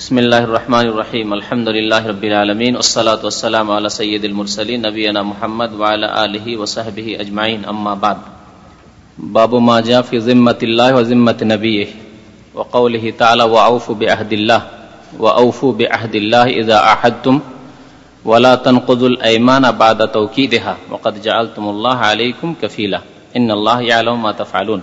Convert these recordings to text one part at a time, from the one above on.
بسم اللہ الرحمن الرحیم الحمد للہ رب العالمین، والصلاة والسلام علی سید المرسلین، نبینا محمد وعلی آلہ وصحبہ اجمعین، اما بعد. باب ما جا فی ذمت اللہ و ذمت نبیہ، وقوله تعالی، وعوفوا بعهد اللہ، وعوفوا بعهد اللہ اذا عاهدتم ولا تنقضوا الایمان بعد توكيدها وقد جعلتم اللہ علیکم كفیلا ان اللہ یعلم ما تفعلون.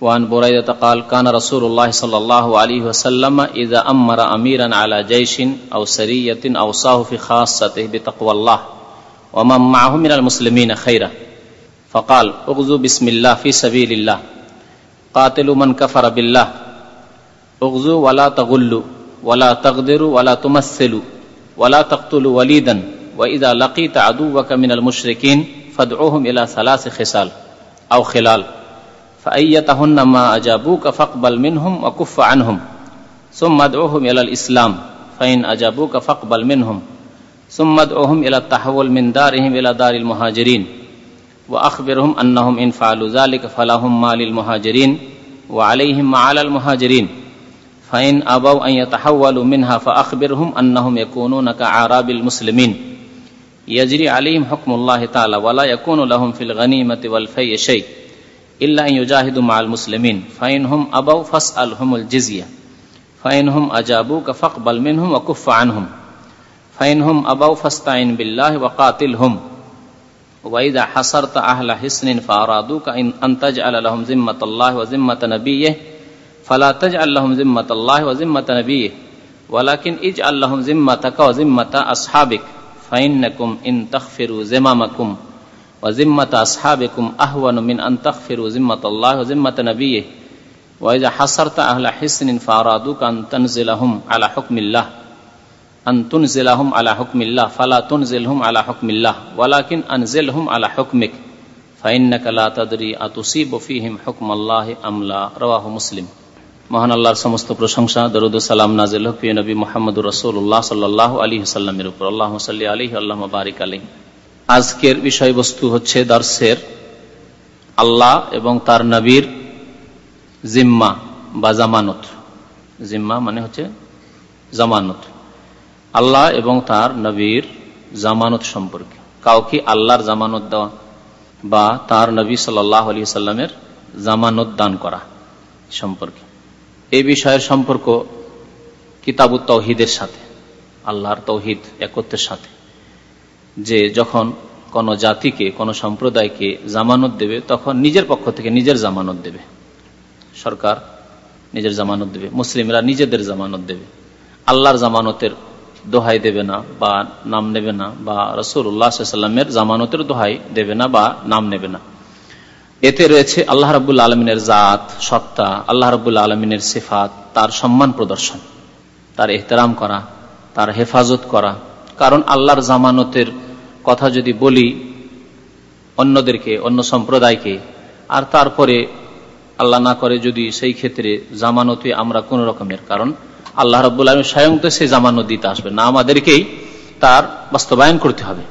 وعن بريدة قال كان رسول الله صلى الله عليه وسلم إذا أمر أميرا على جيش أو سرية أوصاه في خاصته بتقوى الله ومن معه من المسلمين خيرا. فقال اغزوا بسم الله في سبيل الله. قاتلوا من كفر بالله. اغزوا ولا تغلوا، ولا تغدروا، ولا تمثلوا، ولا تقتلوا وليدا. وإذا لقيت عدوك من المشركين فادعوهم إلى ثلاث خصال أو خلال. فأيتهن ما أجابوك فاقبل منهم وكف عنهم. ثم ادعوهم إلى الإسلام. فإن أجابوك فاقبل منهم. ثم ادعوهم إلى التحول من دارهم إلى دار المهاجرين. وأخبرهم أنهم إن فعلوا ذلك فلهم ما للمهاجرين وعليهم ما على المهاجرين. فإن أبوا أن يتحولوا منها فأخبرهم أنهم يكونون كعراب المسلمين. يجري عليهم حكم الله تعالى ولا يكون لهم في الغنيمة والفي شيء. إلا أن يجاهدوا مع المسلمين. فإنهم أبوا فاسألهم الجزية. فإنهم أجابوك فاقبل منهم وكف عنهم. فإنهم أبوا فاستعن بالله وقاتلهم. وإذا حصرت أهل حسن فأرادوك أن تجعل لهم ذمة الله وذمة نبيه. فلا تجعل لهم ذمة الله وذمة نبيه. ولكن اجعل لهم ذمتك وذمة أصحابك. فإنكم إن تغفروا ذممكم. وذمة أصحابكم أهون من أن تغفروا ذمة الله وذمة نبيه وإذا حصرت أهل حسن فأرادوك أن تنزلهم على حكم الله أن تنزلهم على حكم الله فلا تنزلهم على حكم الله ولكن أنزلهم على حكمك فإنك لا تدري أتصيب فيهم حكم الله أم لا رواه مسلم মহান আল্লাহর সমস্ত প্রশংসা দরুদ সালাম নাজিল হক প্রিয় নবী মোহাম্মদুর রসুল্লাহ সাল্লাহ আলী সাল্লামের উপর আল্লাহ সাল্লি আলী আল্লাহ বারিক আলী আজকের বিষয়বস্তু হচ্ছে দর্শের আল্লাহ এবং তার নবীর জিম্মা বা জামানত। জিম্মা মানে হচ্ছে জামানত। আল্লাহ এবং তার নবীর জামানত সম্পর্কে। কাউকে আল্লাহর জামানত দেওয়া বা তার নবী সাল্লাহ আলী সাল্লামের জামানত দান করা সম্পর্কে। এই বিষয়ের সম্পর্ক কিতাবু তৌহিদের সাথে, আল্লাহর তৌহিদ একত্রের সাথে। যে যখন কোন জাতিকে, কোন সম্প্রদায়কে জামানত দেবে, তখন নিজের পক্ষ থেকে নিজের জামানত দেবে। সরকার নিজের জামানত দেবে, মুসলিমরা নিজেদের জামানত দেবে। আল্লাহর জামানতের দোহাই দেবে না বা নাম নেবে না, বা রসুল্লাহামের জামানতের দোহাই দেবে না বা নাম নেবে না। এতে রয়েছে আল্লাহ রাবুল আলমিনের জাত, সত্তা, আল্লাহ রাবুল আলমিনের সিফাত, তার সম্মান প্রদর্শন, তার এহতেরাম করা, তার হেফাজত করা কারণ আল্লাহর জামানতের কথা যদি বলি অন্যদেরকে, অন্য সম্প্রদায়কে, আর তারপরে আল্লাহ না করে যদি সেই ক্ষেত্রে জামানতে আমরা কোন রকমের, কারণ আল্লাহ রব্বুল আলম স্বয়ং তো সেই জামানত দিতে আসবে না, আমাদেরকেই তার বাস্তবায়ন করতে হবে।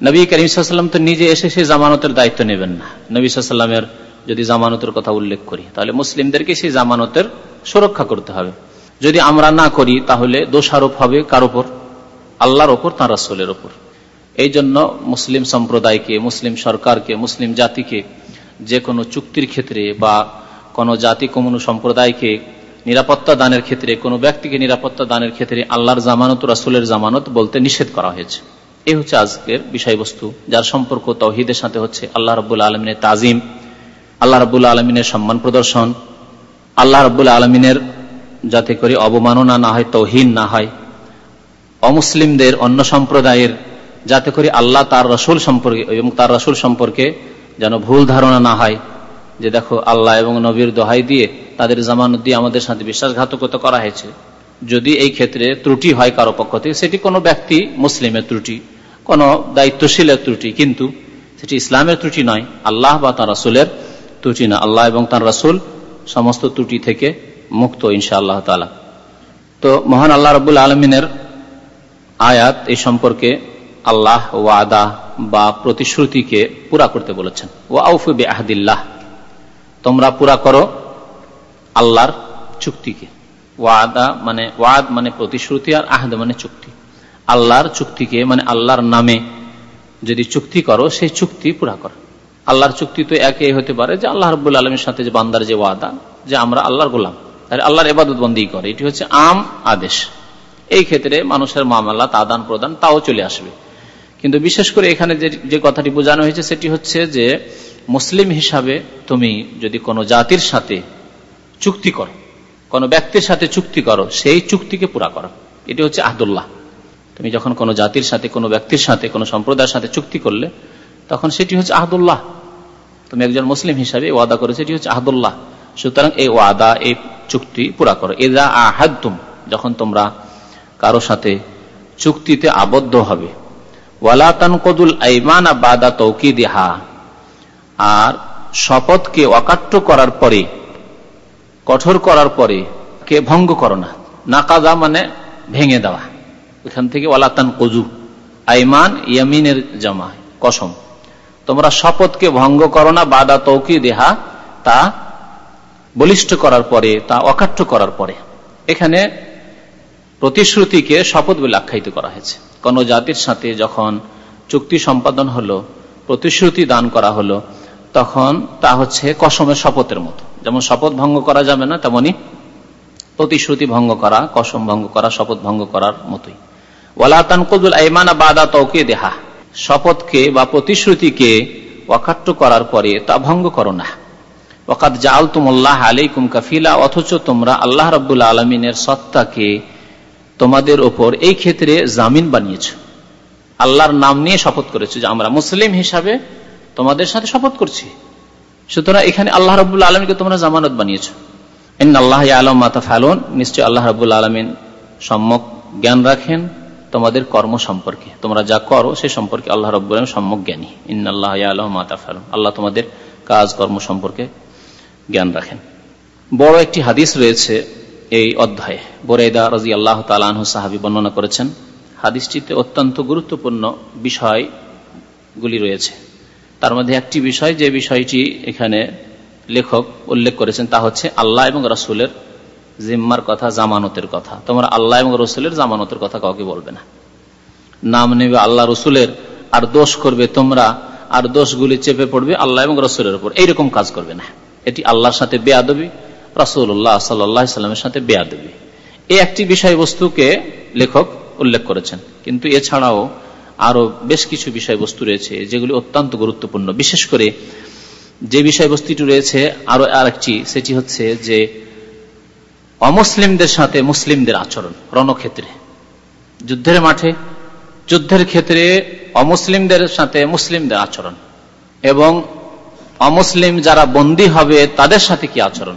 নবী করিম সাল্লাম তো নিজে এসে সেই জামানতের দায়িত্ব নেবেন না। নবী সাল্লামের যদি জামানতের কথা উল্লেখ করি, তাহলে মুসলিমদেরকে সেই জামানতের সুরক্ষা করতে হবে। যদি আমরা না করি, তাহলে দোষারোপ হবে কার ওপর আল্লাহর ওপর, তাঁর রাসুলের ওপর। এই জন্য মুসলিম সম্প্রদায়কে, মুসলিম সরকারকে, মুসলিম জাতিকে, যে কোনো চুক্তির ক্ষেত্রে বা কোনো জাতি কোনো সম্প্রদায়কে নিরাপত্তা দানের ক্ষেত্রে, কোনো ব্যক্তিকে নিরাপত্তা দানের ক্ষেত্রে আল্লাহর জামানত, রাসুলের জামানত বলতে নিষেধ করা হয়েছে। এই হচ্ছে আজকের বিষয়বস্তু, যার সম্পর্ক তৌহিদের সাথে হচ্ছে আল্লাহ রবুল আলমিনের তাজিম, আল্লাহ রবুল্লা আলমিনের সম্মান প্রদর্শন, আল্লাহ রবুল্লা আলমিনের যাতে করে অবমাননা না হয়, তৌহিন না হয় অমুসলিমদের, অন্য সম্প্রদায়ের, যাতে করে আল্লাহ তার রসুল সম্পর্কে, এবং তার রসুল সম্পর্কে যেন ভুল ধারণা না হয়। যে দেখো, আল্লাহ এবং নবীর দোহাই দিয়ে তাদের জামানত দিয়ে আমাদের সাথে বিশ্বাসঘাতকতা করা হয়েছে। যদি এই ক্ষেত্রে ত্রুটি হয় কারও পক্ষ থেকে, সেটি কোনো ব্যক্তি মুসলিমের ত্রুটি, কোন দায়িত্বশীলের ত্রুটি, কিন্তু সেটি ইসলামের ত্রুটি নয়, আল্লাহ বা তার রাসুলের ত্রুটি না। আল্লাহ এবং তার রাসুল সমস্ত ত্রুটি থেকে মুক্ত ইনশা আল্লাহ তালা তো মহান আল্লাহ রবুল আলমিনের আয়াত এই সম্পর্কে আল্লাহ ওয়াদা বা প্রতিশ্রুতিকে পুরা করতে বলেছেন। ও আউফু বে আহদিল্লাহ তোমরা পুরা করো আল্লাহর চুক্তিকে। ওয়াদা মানে ওয়াদ মানে প্রতিশ্রুতি আর আহদ মানে চুক্তি। আল্লাহর চুক্তিকে মানে আল্লাহর নামে যদি চুক্তি করো, সেই চুক্তি পুরা করো। আল্লাহর চুক্তি তো একে হতে পারে যে আল্লাহ রবুল্লা আলমীর সাথে যে বান্দার যে ওয়াদা, যে আমরা আল্লাহর গোলাম। তাহলে আল্লাহর এবাদত বন্দী করে। এটি হচ্ছে আম আদেশ। এই ক্ষেত্রে মানুষের মামলা আদান প্রদান তাও চলে আসবে। কিন্তু বিশেষ করে এখানে যে কথাটি বোঝানো হয়েছে সেটি হচ্ছে যে, মুসলিম হিসাবে তুমি যদি কোনো জাতির সাথে চুক্তি করো, কোনো ব্যক্তির সাথে চুক্তি করো, সেই চুক্তিকে পুরা করো। এটি হচ্ছে আহদুল্লাহ। তুমি যখন কোনো জাতির সাথে, কোনো ব্যক্তির সাথে, কোনো সম্প্রদায়ের সাথে চুক্তি করলে, তখন সেটি হচ্ছে আহদুল্লাহ। তুমি একজন মুসলিম হিসাবে ওয়াদা করে সেটি হচ্ছে আহদুল্লাহ। সুতরাং এই ওয়াদা, এই চুক্তি পুরা করো। এদা আহাদুম যখন তোমরা কারও সাথে চুক্তিতে আবদ্ধ হবে। ওয়ালাতান কদুল আইমান বাদা আর শপথকে অকাট্য করার পরে, কঠোর করার পরে কে ভঙ্গ করো না। নাকাদা মানে ভেঙে দেওয়া। এখান থেকে ওয়ালাতান কজু আইমান ইয়ামিনের জামা, কসম। তোমরা শপথকে ভঙ্গ করো না, বাদা তৌকি দেহা তা বলিষ্ঠ করার পরে, তা অকাঠ্য করার পরে। এখানে প্রতিশ্রুতিকে শপথ বলে আখ্যায়িত করা হয়েছে। কোন জাতির সাথে যখন চুক্তি সম্পাদন হলো, প্রতিশ্রুতি দান করা হলো, তখন তা হচ্ছে কসমের শপথের মতো। যেমন শপথ ভঙ্গ করা যাবে না, তেমনি প্রতিশ্রুতি ভঙ্গ করা, কসম ভঙ্গ করা, শপথ ভঙ্গ করার মতোই। ওয়ালাতান বাদা তৌকে দেহা শপথকে বা প্রতিশ্রুতিকে অকাট্য করার পরে তা ভঙ্গ করো না। ওকাত জাল তুমল্লাহ আলাইকুম কাফিলা, অথচ তোমরা আল্লাহ রব্দুল্লা আলমিনের সত্তাকে তোমাদের ওপর এই ক্ষেত্রে জামিন বানিয়েছ। আল্লাহর নাম নিয়ে শপথ করেছে যে আমরা মুসলিম হিসাবে তোমাদের সাথে শপথ করছি। সুতরাং এখানে আল্লাহ রবুল্লা আলমীকে তোমরা জামানত বানিয়েছ। আল্লাহ আলম মাতা ফালুন নিশ্চয় আল্লাহ রবুল্লা আলমিন সম্যক জ্ঞান রাখেন তোমাদের কর্ম সম্পর্কে। তোমরা যা করো সে সম্পর্কে আল্লাহ রব সম্যক জ্ঞানী। ইন্নআল্লাহ আলম মাতা ফালুন আল্লাহ তোমাদের কাজ কর্ম সম্পর্কে জ্ঞান রাখেন। বড় একটি হাদিস রয়েছে এই অধ্যায়ে। বোরেদা রাজি আল্লাহ তালাহ সাহাবি বর্ণনা করেছেন, হাদিসটিতে অত্যন্ত গুরুত্বপূর্ণ বিষয়গুলি রয়েছে। তার মধ্যে একটি বিষয়, যে বিষয়টি এখানে লেখক উল্লেখ করেছেন, তা হচ্ছে আল্লাহ এবং রসুলের জিম্মার কথা, জামানতের কথা। তোমরা আল্লাহ এবং রসুলের জামানতের কথা কাউকে বলবে না। নাম নেবে আল্লাহ রসুলের, আর দোষ করবে তোমরা, আর দোষগুলি চেপে পড়বে আল্লাহ এবং রসুলের উপর। এইরকম কাজ করবে না। এটি আল্লাহর সাথে বেয়াদবি রাসুল্লাহ সাল্লাহ সাল্লামের সাথে বেয়াদবি। এই একটি বিষয়বস্তুকে লেখক উল্লেখ করেছেন। কিন্তু এছাড়াও আরও বেশ কিছু বিষয়বস্তু রয়েছে যেগুলি অত্যন্ত গুরুত্বপূর্ণ। বিশেষ করে যে বিষয়বস্তুটি রয়েছে, আরও আরেকটি, সেটি হচ্ছে যে অমুসলিমদের সাথে মুসলিমদের আচরণ, রণক্ষেত্রে। যুদ্ধের মাঠে, যুদ্ধের ক্ষেত্রে অমুসলিমদের সাথে মুসলিমদের আচরণ এবং অমুসলিম যারা বন্দী হবে, তাদের সাথে কি আচরণ?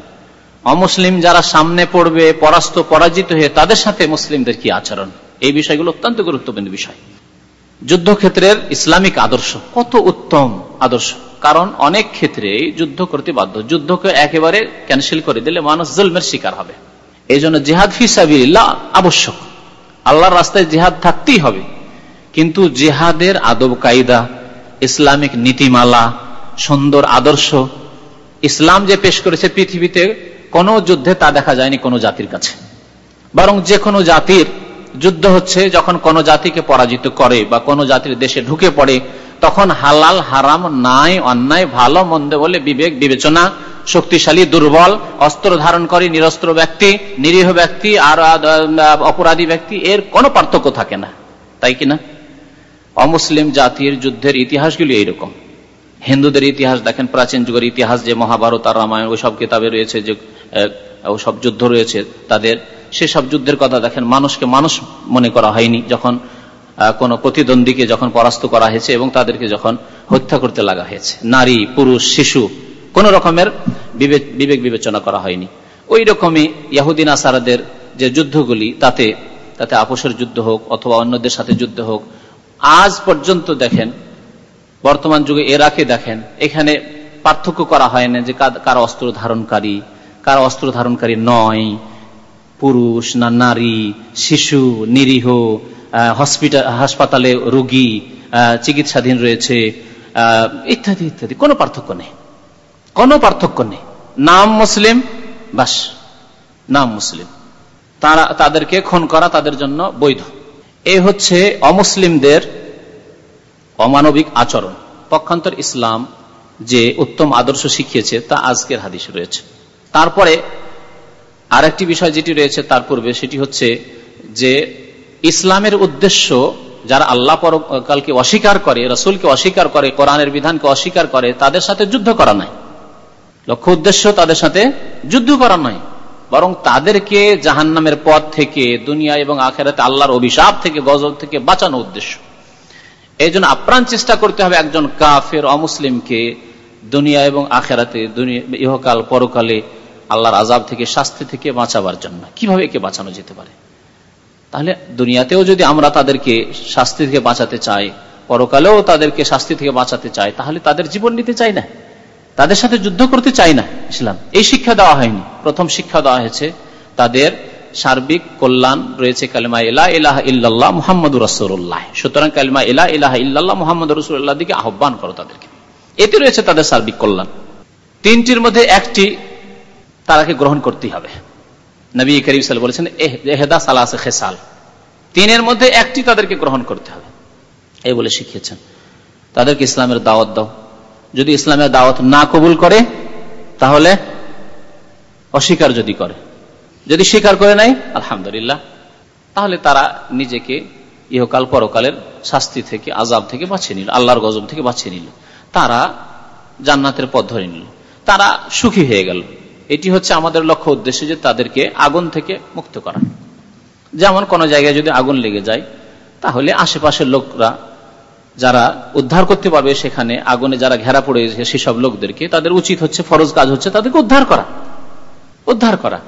অমুসলিম যারা সামনে পড়বে, পরাস্ত, পরাজিত হয়ে তাদের সাথে মুসলিমদের কি আচরণ? এই বিষয়গুলো অত্যন্ত গুরুত্বপূর্ণ বিষয়। যুদ্ধক্ষেত্রের ইসলামিক আদর্শ, কত উত্তম আদর্শ। কারণ অনেক ক্ষেত্রে যুদ্ধ করতে বাধ্য। যুদ্ধকে একেবারে ক্যান্সেল করে দিলে মানুষ জুলমের শিকার হবে। এই জন্য জেহাদ ফিসাবিল্লাহ আবশ্যক। আল্লাহর রাস্তায় জেহাদ থাকতেই হবে। কিন্তু জেহাদের আদব কায়দা, ইসলামিক নীতিমালা, সুন্দর আদর্শ, ইসলাম যে পেশ করেছে পৃথিবীতে কোন যুদ্ধে তা দেখা যায়নি কোনো জাতির কাছে। বরং যে কোনো জাতির যুদ্ধ হচ্ছে যখন কোন জাতিকে পরাজিত করে বা কোন জাতির দেশে ঢুকে পড়ে, তখন হালাল, হারাম নাই অন্যায়, ভালো, মন্দ বলে বিবেক, বিবেচনা, শক্তিশালী, দুর্বল, অস্ত্র ধারণ করে নিরস্ত্র ব্যক্তি, নিরীহ ব্যক্তি, আর অপরাধী ব্যক্তি, এর কোনো পার্থক্য থাকে না। তাই কিনা অমুসলিম জাতির যুদ্ধের ইতিহাসগুলি এইরকম। হিন্দুদের ইতিহাস দেখেন, প্রাচীন যুগের ইতিহাস যে মহাভারত আর রামায়ণ, ওইসব কিতাবে রয়েছে যে সব যুদ্ধ রয়েছে তাদের। সেসব যুদ্ধের কথা দেখেন, মানুষকে মানুষ মনে করা হয়নি যখন কোন প্রতিদ্বন্দ্বীকে যখন পরাস্ত করা হয়েছে এবং তাদেরকে যখন হত্যা করতে লাগা হয়েছে। নারী, পুরুষ, শিশু, কোন রকমের বিবেক বিবেচনা করা হয়নি। ওই রকমই ইয়াহুদ্দিন আসারাদের যে যুদ্ধগুলি, তাতে তাতে আপোষের যুদ্ধ হোক অথবা অন্যদের সাথে যুদ্ধ হোক, আজ পর্যন্ত দেখেন, বর্তমান যুগে এরাকে দেখেন, এখানে পার্থক্য করা হয় না যে কার অস্ত্র ধারণকারী কার অস্ত্র ধারণকারী নয়। পুরুষ না নারী, শিশু, নিরীহ হসপিটাল, হাসপাতালে রোগী চিকিৎসাধীন রয়েছে ইত্যাদি ইত্যাদি। কোনো পার্থক্য নেই। কোনো পার্থক্য নেই। নাম মুসলিম, বাস। নাম মুসলিম। তারা, তাদেরকে খুন করা তাদের জন্য বৈধ। এই হচ্ছে অমুসলিমদের অমানবিক আচরণ। পক্ষান্তর ইসলাম যে উত্তম আদর্শ শিখিয়েছে তা আজকের হাদিস রয়েছে। তারপরে আরেকটি বিষয় যেটি রয়েছে তার পূর্বে, সেটি হচ্ছে যে ইসলামের উদ্দেশ্য যারা আল্লাহ পরকালকে অস্বীকার করে, রসুলকে অস্বীকার করে, কোরআনের বিধানকে অস্বীকার করে, তাদের সাথে যুদ্ধ করা নাই লক্ষ্য উদ্দেশ্য তাদের সাথে যুদ্ধ করা নয়। বরং তাদেরকে জাহান্নামের পথ থেকে, দুনিয়া এবং আখেরাতে আল্লাহর অভিশাপ থেকে, গজব থেকে বাঁচানো উদ্দেশ্য। এই জন্য আপ্রাণ চেষ্টা করতে হবে একজন কাফের অমুসলিমকে দুনিয়া এবং আখেরাতে ইহকাল, পরকালে আল্লাহর আজাব থেকে, শাস্তি থেকে বাঁচাবার জন্য। কীভাবে একে বাঁচানো যেতে পারে? তাহলে দুনিয়াতেও যদি আমরা তাদেরকে শাস্তি থেকে বাঁচাতে চাই, পরকালেও তাদেরকে শাস্তি থেকে বাঁচাতে চাই, তাহলে তাদের জীবন নিতে চাই না। তাদের সাথে যুদ্ধ করতে চাই না ইসলাম। এই শিক্ষা দেওয়া হয়নি। প্রথম শিক্ষা দেওয়া হয়েছে, তাদের সার্বিক কল্যাণ রয়েছে কালিমা ইলা ইলাহ ইল্লাল্লাহ মোহাম্মদ রসুল্লাহ সুতরাং কালিমা ইলা ইলাহ ইল্লাল্লাহ মোহাম্মদ রসুল্লাহ দিকে আহ্বান করো তাদেরকে। এতে রয়েছে তাদের সার্বিক কল্যাণ। তিনটির মধ্যে একটি তারাকে গ্রহণ করতেই হবে। নবী করিম সাল বলেছেন এহেদা সালাসে খেসাল। তিনের মধ্যে একটি তাদেরকে গ্রহণ করতে হবে। এই বলে শিখিয়েছেন। তাদেরকে ইসলামের দাওয়াত দাও। যদি ইসলামের দাওয়াত না কবুল করে, তাহলে অস্বীকার যদি করে। যদি স্বীকার করে নাই, আলহামদুলিল্লাহ, তাহলে তারা নিজেকে ইহকাল পরকালের শাস্তি থেকে আজাব থেকে বাঁচিয়ে নিল, আল্লাহর গজব থেকে বাঁচিয়ে নিল। তারা জান্নাতের পথ ধরে নিল। তারা সুখী হয়ে গেল। এটি হচ্ছে আমাদের লক্ষ্য উদ্দেশ্য যে তাদেরকে আগুন থেকে মুক্ত করা। যেমন কোন জায়গায় যদি আগুন লেগে যায়, তাহলে আশেপাশের লোকরা যারা উদ্ধার করতে পারবে সেখানে আগুনে যারা ঘেরা পড়ে সেসব লোকদেরকে তাদের উচিত হচ্ছে, ফরজ কাজ হচ্ছে তাদেরকে উদ্ধার করা। উদ্ধার করা।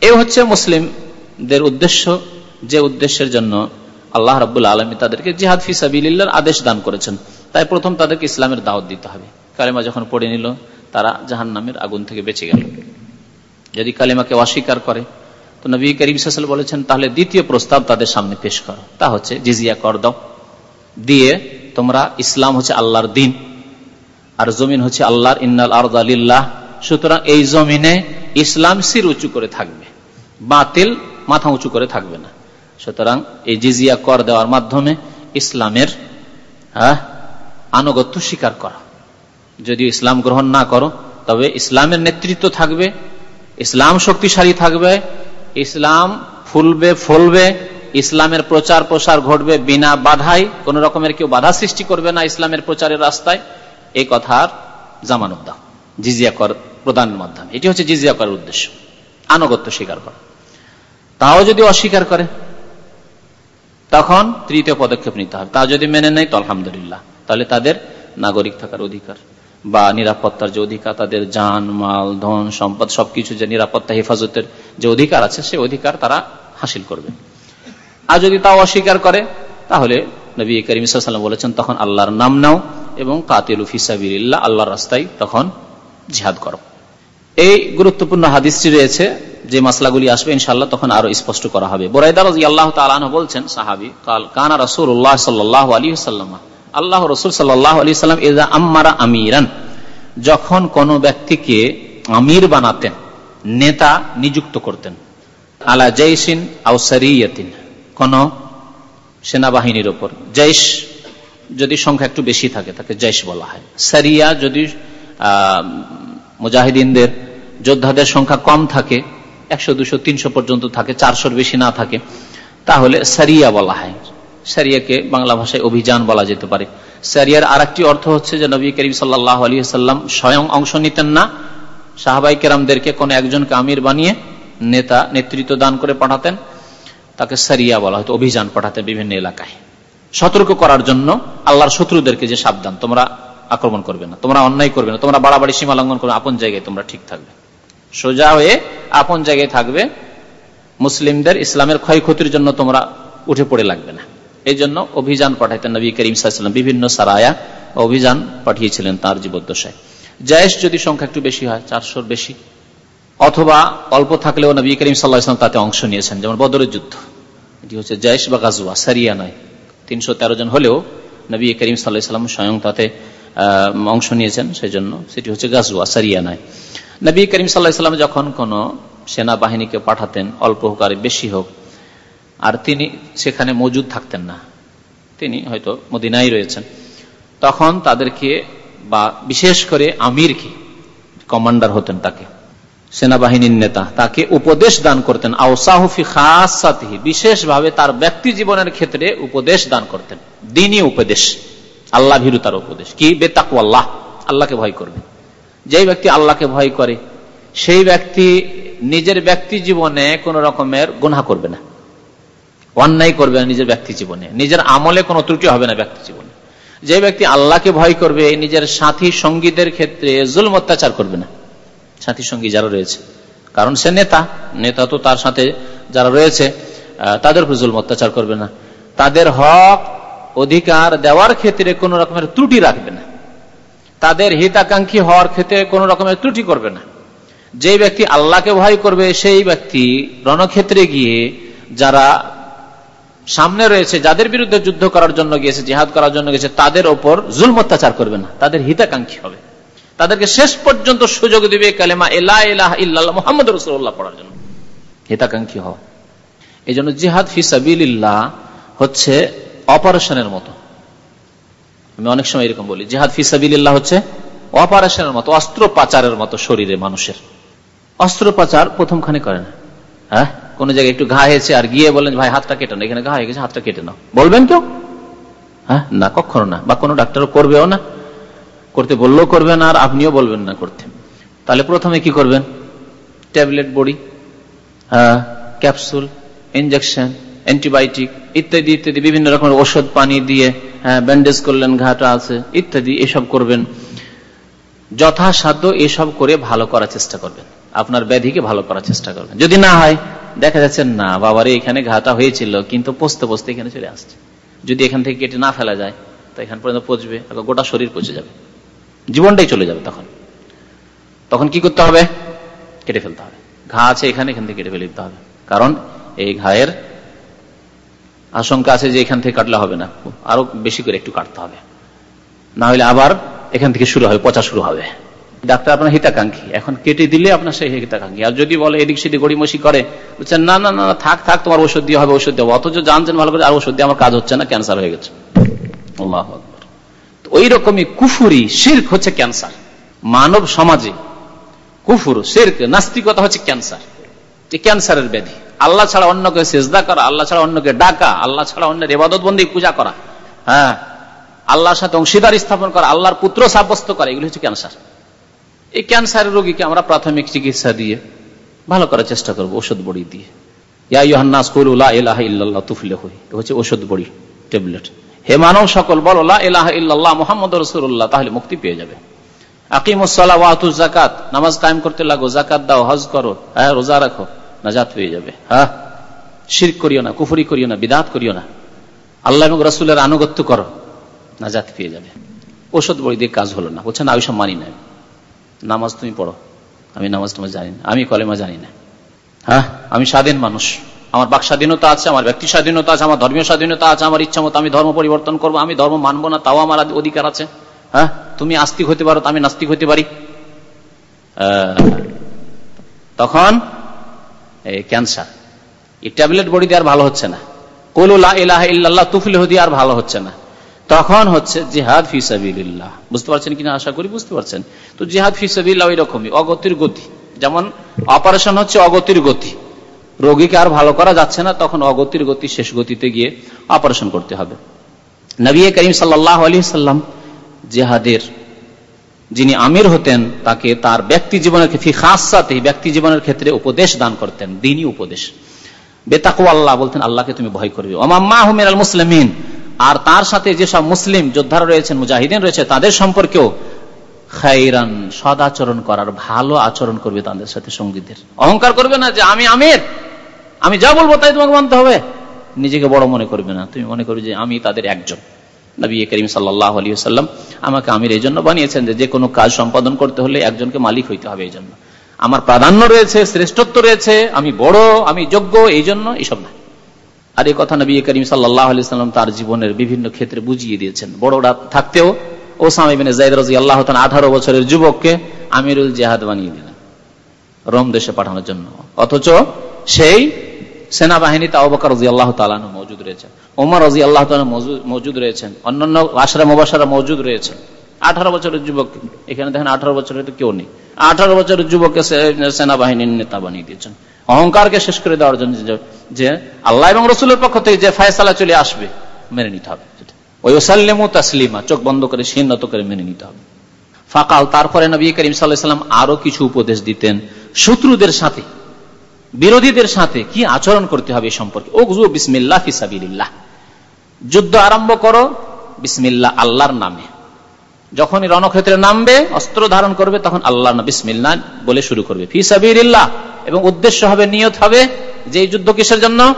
এ হচ্ছে মুসলিমদের উদ্দেশ্য, যে উদ্দেশ্যের জন্য আল্লাহ রাবুল আলমী তাদেরকে জিহাদ ফিসাবিল্লার আদেশ দান করেছেন। তাই প্রথম তাদেরকে ইসলামের দাওয়াত দিতে হবে। কালেমা যখন পড়ে নিল, তারা জাহান নামের আগুন থেকে বেঁচে গেল। যদি কালিমাকে অস্বীকার করে, তো নবী করিম সাল বলেছেন, তাহলে দ্বিতীয় প্রস্তাব তাদের সামনে পেশ করো। তা হচ্ছে, জিজিয়া কর দাও। দিয়ে তোমরা ইসলাম হচ্ছে আল্লাহর দিন, আর জমিন হচ্ছে আল্লাহর ইন্নাল আরদালিল্লাহ সুতরাং এই জমিনে ইসলাম সির উঁচু করে থাকবে, বাতিল মাথা উঁচু করে থাকবে না। সুতরাং এই জিজিয়া কর দেওয়ার মাধ্যমে ইসলামের হ্যাঁ আনুগত্য স্বীকার করা। যদি ইসলাম গ্রহণ না করো, তবে ইসলামের নেতৃত্ব থাকবে ইসলাম শক্তিশালী থাকবে, ইসলাম ফুলবে, ফলবে, ইসলামের প্রচার প্রসার ঘটবে বিনা বাধাই কোন রকমের কেউ বাধা সৃষ্টি করবে না ইসলামের প্রচারের রাস্তায়। এই কথার জামানত দাও জিজিয়া কর প্রদানের মাধ্যমে। এটি হচ্ছে জিজিয়া করার উদ্দেশ্য। আনুগত্য স্বীকার করা। তাও যদি অস্বীকার করে, তখন তৃতীয় পদক্ষেপ নিতে হবে। তা যদি মেনে নেয়, তো আলহামদুলিল্লাহ। তাহলে তাদের নাগরিক থাকার অধিকার। বা নিরাপত্তার যে অধিকার, তাদের যান, মাল, ধন, সম্পদ, সবকিছু যে নিরাপত্তা, হেফাজতের যে অধিকার আছে, সে অধিকার তারা হাসিল করবে। আর যদি তাও অস্বীকার করে, তাহলে নবী করিম বলেছেন, তখন আল্লাহর নাম নাও এবং কাতিল ফিসাবিল্লাহ আল্লাহর রাস্তায় তখন জিহাদ করো। এই গুরুত্বপূর্ণ হাদিসটি রয়েছে, যে মাসলাগুলি আসবে ইনশাল্লাহ তখন আরও স্পষ্ট করা হবে। বোরাইদার আল্লাহ তালাহ বলছেন, সাহাবি, কাল কানা রসুল উল্লাহ সাল্লাহ আলী সাল্লামা আল্লাহ রসুল আলী সাল্লাম এজা আম্মারা আমিরান যখন কোন ব্যক্তিকে আমির বানাতেন, নেতা নিযুক্ত করতেন, আলা জৈসিন আউসারিয়াতিন কোন সেনাবাহিনীর ওপর। জৈশ যদি সংখ্যা একটু বেশি থাকে, তাকে জৈশ বলা হয়। সারিয়া যদি মুজাহিদিনদের, যোদ্ধাদের সংখ্যা কম থাকে, একশো, দুশো, তিনশো পর্যন্ত থাকে, চারশোর বেশি না থাকে, তাহলে সারিয়া বলা হয়। সারিয়াকে বাংলা ভাষায় অভিযান বলা যেতে পারে। সারিয়ার আর অর্থ হচ্ছে যে নবী করিম সাল্লাহ আলী সাল্লাম স্বয়ং অংশ নিতেন না। সাহাবাই কেরামদেরকে কোন একজনকে আমির বানিয়ে নেতা নেতৃত্ব দান করে পাঠাতেন। তাকে সারিয়া বলা হয়তো অভিযান পাঠাতেন বিভিন্ন এলাকায়। সতর্ক করার জন্য আল্লাহর শত্রুদেরকে যে সাবধান, তোমরা আক্রমণ করবে না, তোমরা অন্যায় করবে না, তোমরা বাড়াবাড়ি সীমা লঙ্ঘন করবে আপন জায়গায় তোমরা ঠিক থাকবে। সোজা হয়ে আপন জায়গায় থাকবে, মুসলিমদের ইসলামের ক্ষয়ক্ষতির জন্য তোমরা উঠে পড়ে লাগবে না। এই জন্য অভিযান পাঠাইতেন নবী করিম সাল্লাম বিভিন্ন সারায়া অভিযান পাঠিয়েছিলেন তার জীবদ্দশায়। জায়েশ যদি সংখ্যা একটু বেশি হয়, চারশোর বেশি। অথবা অল্প থাকলেও নবী করিম সাল্লাহাম তাতে অংশ নিয়েছেন, যেমন বদরের যুদ্ধ। এটি হচ্ছে জায়েশ বা গাজুয়া সারিয়া নয়। তিনশো জন হলেও নবী করিম সাল্লাহাম স্বয়ং তাতে অংশ নিয়েছেন সেই জন্য সেটি হচ্ছে গাজুয়া সারিয়া নয়। নবী করিম সাল্লাহাম যখন কোন সেনাবাহিনীকে পাঠাতেন, অল্প হোক আর বেশি হোক আর তিনি সেখানে মজুদ থাকতেন না। তিনি হয়তো মদিনাই রয়েছেন। তখন তাদেরকে বা বিশেষ করে আমিরকে কমান্ডার হতেন তাকে, সেনাবাহিনীর নেতা, তাকে উপদেশ দান করতেন। আউসাহফি খাসাতিহি, বিশেষভাবে তার ব্যক্তি জীবনের ক্ষেত্রে উপদেশ দান করতেন। দিনই উপদেশ, আল্লাহ ভীরু তার উপদেশ। কি? বেতাকু আল্লাহ আল্লাহকে ভয় করবে। যেই ব্যক্তি আল্লাহকে ভয় করে, সেই ব্যক্তি নিজের ব্যক্তি জীবনে কোন রকমের গুনা করবে না। অন্যায় করবে না নিজের ব্যক্তি জীবনে। নিজের আমলে কোনো ত্রুটি হবে না ব্যক্তি জীবনে। যে ব্যক্তি আল্লাহকে ভয় করবে, নিজের সাথী সঙ্গীদের ক্ষেত্রে জুল অত্যাচার করবে না। সাথী সঙ্গী যারা রয়েছে, কারণ সে নেতা। নেতা তো তার সাথে যারা রয়েছে তাদের উপর জুল অত্যাচার করবে না। তাদের হক, অধিকার দেওয়ার ক্ষেত্রে কোন রকমের ত্রুটি রাখবে না। তাদের হিতাকাঙ্ক্ষী হওয়ার ক্ষেত্রে কোন রকমের ত্রুটি করবে না। যে ব্যক্তি আল্লাহকে ভয় করবে, সেই ব্যক্তি রণক্ষেত্রে গিয়ে যারা সামনে রয়েছে, যাদের বিরুদ্ধে যুদ্ধ করার জন্য গিয়েছে, জিহাদ করার জন্য গেছে তাদের ওপর জুল অত্যাচার করবে না। তাদের হিতাকাঙ্ক্ষী হবে। তাদেরকে শেষ পর্যন্ত সুযোগ দিবে কালেমা এলাহ ইল্লাহ মোহাম্মদ রসুল্লাহ পড়ার জন্য। হিতাকাঙ্ক্ষী হওয়া। এই জন্য জিহাদ ফিসাবিল্লাহ হচ্ছে অপারেশনের মতো। আমি অনেক সময় এরকম বলি, জিহাদ ফিসাবিল্লাহ হচ্ছে অপারেশনের মতো অস্ত্র পাচারের মতো শরীরে মানুষের। অস্ত্র পাচার প্রথমখানে করে না। হ্যাঁ? কোন জায়গায় একটু ঘা হয়েছে আর গিয়ে বলেন ভাই, হাতটা কেটে না এখানে ঘা হয়ে গেছে, হাতটা কেটে নাও। বলবেন কেউ? হ্যাঁ? না, কখনো না। বা কোনো ডাক্তারও করবেও না। করতে বললেও করবেন আর আপনিও বলবেন না করতে। তাহলে প্রথমে কি করবেন? ট্যাবলেট, বড়ি ক্যাপসুল ইঞ্জেকশন অ্যান্টিবায়োটিক ইত্যাদি ইত্যাদি, বিভিন্ন রকমের ওষুধ, পানি দিয়ে হ্যাঁ ব্যান্ডেজ করলেন, ঘাটা আছে, ইত্যাদি, এসব করবেন। যথাসাধ্য এসব করে ভালো করার চেষ্টা করবেন। আপনার ব্যাধিকে ভালো করার চেষ্টা করবেন। যদি না হয়, দেখা যাচ্ছে, না, বাবারে, এখানে ঘাটা হয়েছিল, কিন্তু পচতে পচতে এখানে চলে আসছে। যদি এখান থেকে কেটে না ফেলা যায়, তো এখান পর্যন্ত পচবে গোটা শরীর পচে যাবে। জীবনটাই চলে যাবে তখন। তখন কি করতে হবে? কেটে ফেলতে হবে। ঘা আছে এখানে, এখান থেকে কেটে ফেলে দিতে হবে। কারণ এই ঘায়ের আশঙ্কা আছে যে এখান থেকে কাটলে হবে না। আরও বেশি করে একটু কাটতে হবে। না হলে আবার এখান থেকে শুরু হবে, পচা শুরু হবে। ডাক্তার আপনার হিতাকাঙ্ক্ষী। এখন কেটে দিলে আপনার সেই হিতাকাঙ্ক্ষী। আর যদি বলে এদিক সেদিক গড়িমসি করে, বলছেন, না না না থাক থাক, তোমার ওষুধ দিয়ে হবে, ওষুধ দেবো। অথচ জানছেন ভালো করে, আর ওষুধ দিয়ে আমার কাজ হচ্ছে না, ক্যান্সার হয়ে গেছে। ওই রকমই কুফুরি, শির্ক হচ্ছে ক্যান্সার। মানব সমাজে কুফুর, শির্ক, নাস্তিকতা হচ্ছে ক্যান্সার। যে ক্যান্সারের ব্যাধি। আল্লাহ ছাড়া অন্যকে সেজদা করা, আল্লাহ ছাড়া অন্যকে ডাকা, আল্লাহ ছাড়া অন্যের এবাদত বন্দী পূজা করা হ্যাঁ আল্লাহর সাথে অংশীদার স্থাপন করা, আল্লাহর পুত্র সাব্যস্ত করা, এগুলো হচ্ছে ক্যান্সার। এই ক্যান্সারের রোগীকে আমরা প্রাথমিক চিকিৎসা দিয়ে ভালো করার চেষ্টা করব, ওষুধ বড়ি দিয়ে। জাকাত দাও, হজ করো হ্যাঁ রোজা রাখো পেয়ে যাবে। হ্যাঁ শির করিও না, কুফুরি করিও না, বিদাত করিও না। আল্লাহ এবং রসুলের আনুগত্য করো, নাজাত পেয়ে যাবে। ওষুধ বড়ি দিয়ে কাজ হলো না বলছে না, ওইসব মানি না নামাজ তুমি পড়ো। আমি নামাজ টামাজ জানি না। আমি কলেমা জানি না। হ্যাঁ? আমি স্বাধীন মানুষ। আমার বাক স্বাধীনতা আছে, আমার ব্যক্তি স্বাধীনতা আছে, আমার ধর্মীয় স্বাধীনতা আছে, আমার ইচ্ছা মতো আমি ধর্ম পরিবর্তন করব, আমি ধর্ম মানবো না, তাও আমার অধিকার আছে। হ্যাঁ? তুমি আস্তিক হতে পারো আমি নাস্তিক হতে পারি। তখন ক্যান্সার। এই ট্যাবলেট বডি দিয়ে আর ভালো হচ্ছে না। কলুল্লাহ ইল্লাহ তুফলিহ দিয়ে আর ভালো হচ্ছে না। তখন হচ্ছে জিহাদ ফিসাবিল্লাহ বুঝতে পারছেন কিনা? আশা করি বুঝতে পারছেন। তো জিহাদ ফিসাবিল্লাহ ওই রকমই অগতির গতি। যেমন অপারেশন হচ্ছে অগতির গতি। রোগীকে আর ভালো করা যাচ্ছে না, তখন অগতির গতি শেষ গতিতে গিয়ে অপারেশন করতে হবে। নবী করিম সাল্লাহ আলী সাল্লাম জেহাদের যিনি আমির হতেন, তাকে তার ব্যক্তি জীবনের ফি খাসাতে, ব্যক্তি জীবনের ক্ষেত্রে উপদেশ দান করতেন, দিনই উপদেশ। বেতাকু আল্লাহ বলতেন, আল্লাহকে তুমি ভয় করবে ওমাম্মা হুমের আল মুসলিমিন। আর তার সাথে যেসব মুসলিম যোদ্ধারা রয়েছেন, মুজাহিদিন রয়েছে, তাদের সম্পর্কেও খাইরান সদাচরণ করার, ভালো আচরণ করবে তাদের সাথে সঙ্গীদের। অহংকার করবে না যে, আমি আমির, আমি যা বলব তাই তোমাকে মানতে হবে। নিজেকে বড় মনে করবে না। তুমি মনে করবে যে, আমি তাদের একজন। নবী করিম সাল্লাহ আলী সাল্লাম আমাকে আমির এই জন্য বানিয়েছেন যে যে কোনো কাজ সম্পাদন করতে হলে একজনকে মালিক হইতে হবে এই জন্য। আমার প্রাধান্য রয়েছে, শ্রেষ্ঠত্ব রয়েছে, আমি বড়, আমি যোগ্য, এই জন্য এইসব না। আর এই কথা নবী করিম সাল্লাহ আলি সাল্লাম তার জীবনের বিভিন্ন ক্ষেত্রে বুঝিয়ে দিয়েছেন। বড়রা থাকতেও জাইদ রাজি আল্লাহ আঠারো বছরের যুবককে আমিরুল জেহাদ বানিয়ে দিলেন, রোম দেশে পাঠানোর জন্য। অথচ সেই সেনাবাহিনীতে অবকার রাজি আল্লাহ তালানো মজুদ রয়েছেন ওমর রাজি আল্লাহ মজুদ রয়েছেন, অন্যান্য আশরা মুবাসারা মজুদ রয়েছেন আঠারো বছরের যুবক, এখানে দেখেন আঠারো বছরের তো কেউ নেই। আঠারো বছরের যুবককে সেনাবাহিনীর নেতা বানিয়ে দিয়েছেন। অহংকারকে শেষ করে দেওয়ার জন্য যে আল্লাহ এবং রসুলের পক্ষ থেকে যে ফায়সালা চলে আসবে, মেনে নিতে হবে। ওই ওসাল্লেমু তাসলিমা, চোখ বন্ধ করে সিন্নত করে মেনে নিতে হবে। ফাকাল, তারপরে নবী করিম সাল্লাম আরও কিছু উপদেশ দিতেন। শত্রুদের সাথে, বিরোধীদের সাথে কি আচরণ করতে হবে সম্পর্কে। ও বিসমিল্লাহ ফিসাবিল্লাহ যুদ্ধ আরম্ভ করো বিসমিল্লা আল্লাহর নামে। যখনই রণক্ষেত্রে নামবে, অস্ত্র ধারণ করবে, তখন আল্লাহ বিসমিল্লা বলে শুরু করবে। ফিসাবিল্লাহ এবং উদ্দেশ্য হবে, নিয়ত হবে যে যুদ্ধ কিসের জন্য?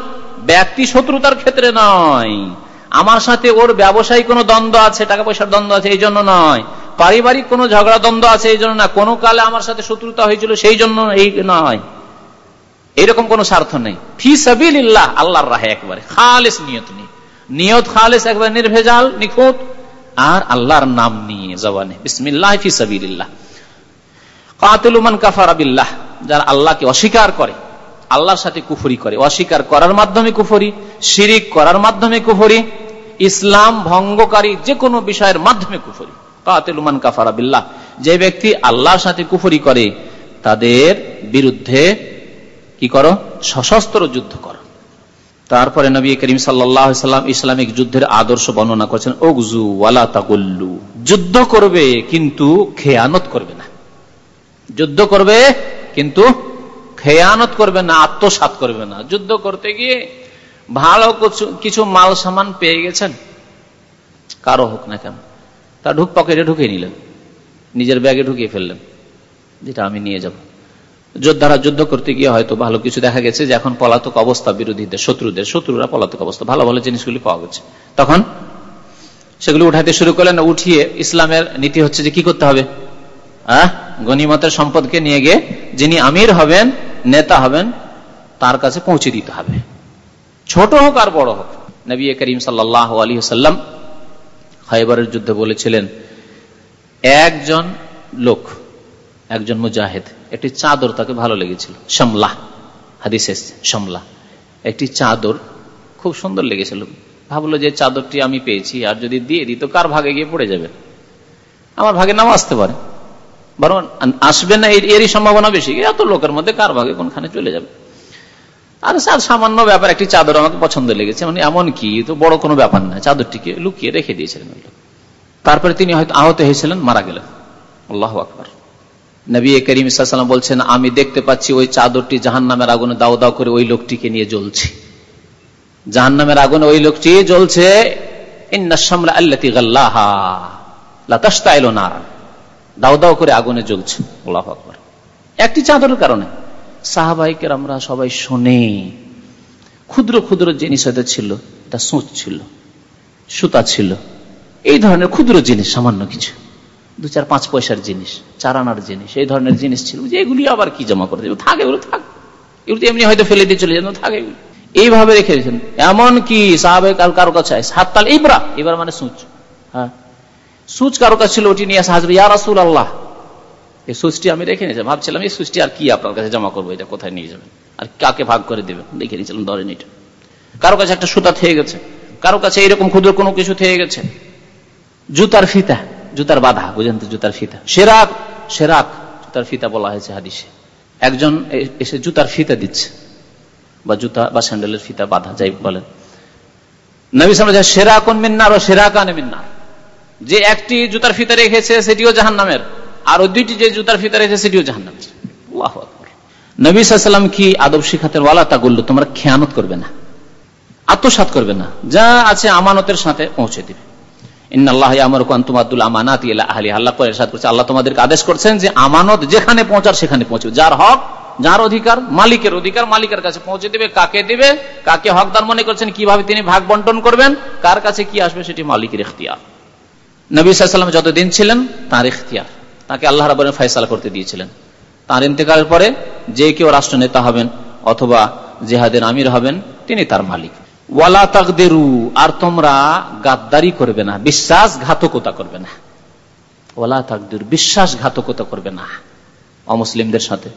ব্যক্তি শত্রুতার ক্ষেত্রে নয়। আমার সাথে ওর ব্যবসায়ী কোনো দ্বন্দ্ব আছে টাকা পয়সার দ্বন্দ্ব আছে, এই জন্য নয়। পারিবারিক কোনো ঝগড়া দ্বন্দ্ব আছে, এই জন্য না। কোনো কালে আমার সাথে শত্রুতা হয়েছিল, সেই জন্য এই নয়। এরকম কোন স্বার্থ নেই। ফি সাবিল্লাহ আল্লাহর রাহে একবারে। খালেস নিয়ত নিয়ত খালেস, একবার নির্ভেজাল, নিখুঁত। আর আল্লাহর নাম নিয়ে জবানে। বিসমিল্লাহ ফি কাতুলুমান কাফার বিল্লাহ। যারা আল্লাহকে অস্বীকার করে, আল্লাহর সাথে কুফরি করে। অস্বীকার করার মাধ্যমে কুফরি, শিরিক করার মাধ্যমে কুফরি, ইসলাম ভঙ্গকারী যে কোনো বিষয়ের মাধ্যমে কুফরি। কাতেলুমান কাফারা বিল্লাহ। যে ব্যক্তি আল্লাহর সাথে কুফরি করে, তাদের বিরুদ্ধে কি করো? সশস্ত্র যুদ্ধ করো। তারপরে নবী করিম সাল্লাম ইসলামিক যুদ্ধের আদর্শ বর্ণনা করছেন, ওগজু ওয়ালা যুদ্ধ করবে, কিন্তু খেয়ানত করবে না। যুদ্ধ করবে, কিন্তু খেয়ানত করবে না আত্মসাত করবে না। যুদ্ধ করতে গিয়ে ভালো কিছু মাল সামান পেয়ে গেছেন। কারও হোক না কেন। তা ঢুক পকেটে ঢুকিয়ে নিলেন। নিজের ব্যাগে ঢুকিয়ে ফেললেন। যেটা আমি নিয়ে যাব। যোদ্ধারা যুদ্ধ করতে গিয়ে হয়তো ভালো কিছু দেখা গেছে যে এখন পলাতক অবস্থা বিরোধীদের, শত্রুদের, শত্রুরা পলাতক অবস্থা, ভালো ভালো জিনিসগুলি পাওয়া গেছে। তখন সেগুলি উঠাইতে শুরু করলেন, উঠিয়ে ইসলামের নীতি হচ্ছে যে কি করতে হবে? আহ? গনিমতের সম্পদকে নিয়ে গিয়ে যিনি আমির হবেন, নেতা হবেন, তার কাছে পৌঁছে দিতে হবে। ছোট হোক আর বড় হোক। নবী করিম সাল্লাহ আলী সাল্লাম খাইবারের যুদ্ধে বলেছিলেন, একজন লোক, একজন মুজাহিদ একটি চাদর তাকে ভালো লেগেছিল। সমলা হাদিস সমলা একটি চাদর খুব সুন্দর লেগেছিল। ভাবলো যে চাদরটি আমি পেয়েছি, আর যদি দিয়ে দিই তো কার ভাগে গিয়ে পড়ে যাবে? আমার ভাগে নাও আসতে পারে। বরং আসবে না এরই সম্ভাবনা বেশি। এত লোকের মধ্যে কার ভাগে কোনখানে চলে যাবে? আর স্যার, সামান্য ব্যাপার, একটি চাদর আমাকে পছন্দ লেগেছে। মানে এমন কি তো বড় কোনো ব্যাপার না। চাদরটিকে লুকিয়ে রেখে দিয়েছিলেন তারপরে তিনি হয়তো আহত হয়েছিলেন, মারা গেলেন। আল্লাহ আকবর। নবী করিম ইসলাম বলছেন, আমি দেখতে পাচ্ছি ওই চাদরটি জাহান নামের আগুনে দাও দাও করে ওই লোকটিকে নিয়ে জ্বলছে। জাহান নামের আগুনে ওই লোকটি জ্বলছে দাও দাও করে আগুনে জ্বলছে। আল্লাহ আকবর। একটি চাদরের কারণে। সাহাবাহিকের আমরা সবাই শোনে। ক্ষুদ্র ক্ষুদ্র জিনিস হয়তো ছিল, এটা সোচ ছিল, সুতা ছিল। এই ধরনের ক্ষুদ্র জিনিস, সামান্য কিছু। দু চার পাঁচ পয়সার জিনিস, চার আনার জিনিস, এই ধরনের জিনিস ছিল যে এগুলি আবার কি জমা করে দেবে? থাকে এগুলো, থাক। এগুলো এমনি হয়তো ফেলে দিয়ে চলে যেত, থাকে এইভাবে রেখে দিয়েছেন। এমন কি সাহাবে কারও কাছে সাত তাল, ইবরা, এবার মানে সুচ। হ্যাঁ। সুচ কারও কাছে ছিল, ওটি নিয়ে আসা হাজর ইয়া রাসুল আল্লাহ এই সুচটি আমি রেখে নিয়েছি ভাবছিলাম, এই সুচটি আর কি আপনার কাছে জমা করব? এটা কোথায় নিয়ে যাবেন? আর কাকে ভাগ করে দেবেন? দেখে নিয়েছিলাম, ধরেন এটা। কারও কাছে একটা সুতা থেকে গেছে। কারও কাছে এইরকম ক্ষুদ্র কোনো কিছু থেকে গেছে। জুতার ফিতা। জুতার বাধা, বুঝেন তো, জুতার ফিতা। সেরাক সেরাক, জুতার ফিতা বলা হয়েছে হাদিসে। একজন এসে জুতার ফিতা দিচ্ছে, বা জুতা, বা স্যান্ডেলের ফিতা বাধা, যাই বলেন। যে একটি জুতার ফিতা রেখেছে, সেটিও দুইটি যে জুতার ফিতা রেখেছে, সেটিও কি আদব তা তোমরা খেয়ানত করবে না আত্মসাত করবে না। যা আছে আমানতের সাথে পৌঁছে দিবে। আল্লাহ তোমাদেরকে আদেশ করছেন যে আমানত যেখানে পৌঁছার সেখানে পৌঁছবে। যার হক অধিকার, মালিকের অধিকার, মালিকের কাছে পৌঁছে কাকে কাকে মনে করছেন? কীভাবে তিনি ভাগ বন্টন করবেন? কার কাছে কি আসবে সেটি মালিকের ইখতিয়ার। নবী যতদিন ছিলেন, তার ইখতিয়ার। তাকে আল্লাহ রাবের ফয়সালা করতে দিয়েছিলেন। তার ইন্তেকালের পরে যে কেউ রাষ্ট্র নেতা হবেন অথবা জেহাদের আমির হবেন, তিনি তার মালিক। ওয়ালা তাকদেরু আর তোমরা গাদ্দারি করবে না, বিশ্বাসঘাতকতা করবে না। ওয়ালা তাকদের বিশ্বাসঘাতকতা করবে না, অমুসলিমদের সাথে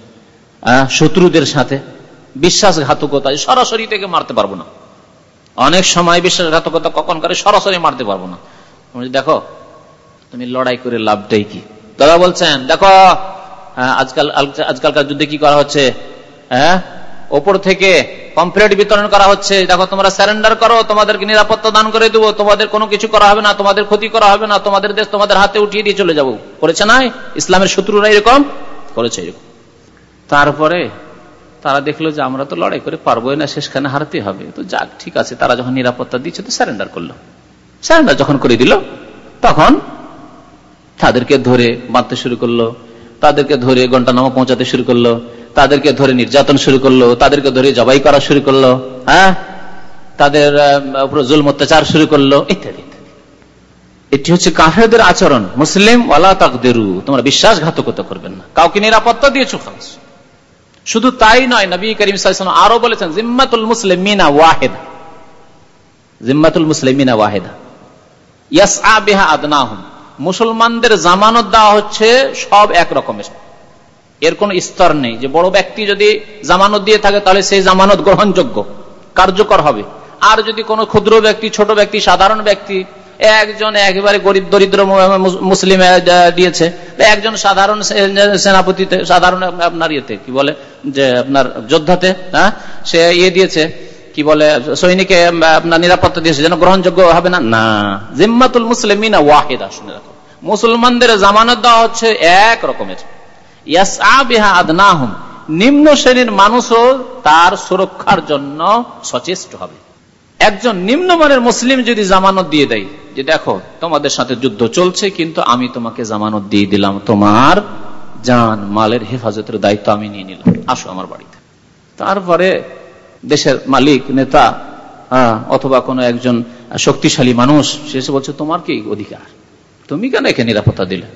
শত্রুদের সাথে। বিশ্বাসঘাতকতা, সরাসরি থেকে মারতে পারব না। অনেক সময় বিশ্বাসঘাতকতা কখন করে, সরাসরি মারতে পারব না। দেখো, তুমি লড়াই করে লাভটাই কি? দাদা বলছেন, দেখো আজকাল আজকালকার যুদ্ধে কি করা হচ্ছে? হ্যাঁ? ওপর থেকে কমপ্লেট বিতরণ করা হচ্ছে, দেখো তোমরা স্যারেন্ডার করো, তোমাদেরকে নিরাপত্তা দান করে দেবো, তোমাদের কোনো কিছু করা হবে না, তোমাদের ক্ষতি করা হবে না, তোমাদের দেশ তোমাদের হাতে উঠিয়ে দিয়ে চলে যাব। করেছে না ইসলামের শত্রুরা এরকম? করেছে এরকম। তারপরে তারা দেখল যে আমরা তো লড়াই করে পারবোই না, শেষখানে হারতে হবে। তো যাক, ঠিক আছে, তারা যখন নিরাপত্তা দিচ্ছে তো স্যারেন্ডার করল। স্যারেন্ডার যখন করে দিল, তখন তাদেরকে ধরে বাঁধতে শুরু করল, তাদেরকে ধরে ঘণ্টা নামা পৌঁছাতে শুরু করল। তাদেরকে ধরে নির্যাতন শুরু করল, তাদেরকে ধরে জবাই করা শুরু করল হ্যাঁ? তাদের উপরে জুল অত্যাচার শুরু করল, ইত্যাদি এটি হচ্ছে কাফেরদের আচরণ। মুসলিম, ওয়ালা তাকদেরু, তোমরা বিশ্বাসঘাতকতা করবেন না। কাউকে নিরাপত্তা দিয়েছ, খালাস। শুধু তাই নয়, নবী করিম আরও বলেছেন, জিম্মাতুল মুসলিমিনা ওয়াহেদা। জিম্মাতুল মুসলিমিনা ওয়াহেদা। ইয়াস আবিহা মুসলমানদের জামানত দেওয়া হচ্ছে সব এক রকমের এর কোন স্তর নেই। যে বড় ব্যক্তি যদি জামানত দিয়ে থাকে, তাহলে সেই জামানত গ্রহণযোগ্য, কার্যকর হবে। আর যদি কোনো ক্ষুদ্র ব্যক্তি, ছোট ব্যক্তি, সাধারণ ব্যক্তি, একজন একবারে গরিব, দরিদ্র মুসলিম দিয়েছে একজন সাধারণ সেনাপতিতে, সাধারণ আপনার ইয়েতে, কি বলে, যে আপনার যোদ্ধাতে হ্যাঁ সে ইয়ে দিয়েছে, কি বলে, সৈনিকে আপনার নিরাপত্তা দিয়েছে, যেন গ্রহণযোগ্য হবে না? না। জিম্মাতুল মুসলিমিনা ওয়াহিদা, শুনে রাখো। মুসলমানদের জামানত দেওয়া হচ্ছে এক রকমের। নিম্ন শ্রেণির মানুষও তার সুরক্ষার জন্য সচেষ্ট হবে। একজন নিম্নমানের মুসলিম যদি জামানত দিয়ে দেয়, যে দেখো, তোমাদের সাথে যুদ্ধ চলছে, কিন্তু আমি তোমাকে জামানত দিয়ে দিলাম, তোমার জান মালের হেফাজতের দায়িত্ব আমি নিয়ে নিলাম। আসো আমার বাড়িতে। তারপরে দেশের মালিক, নেতা অথবা কোনো একজন শক্তিশালী মানুষ, সে বলছে, তোমার কি অধিকার? তুমি কেন একে নিরাপত্তা দিলে?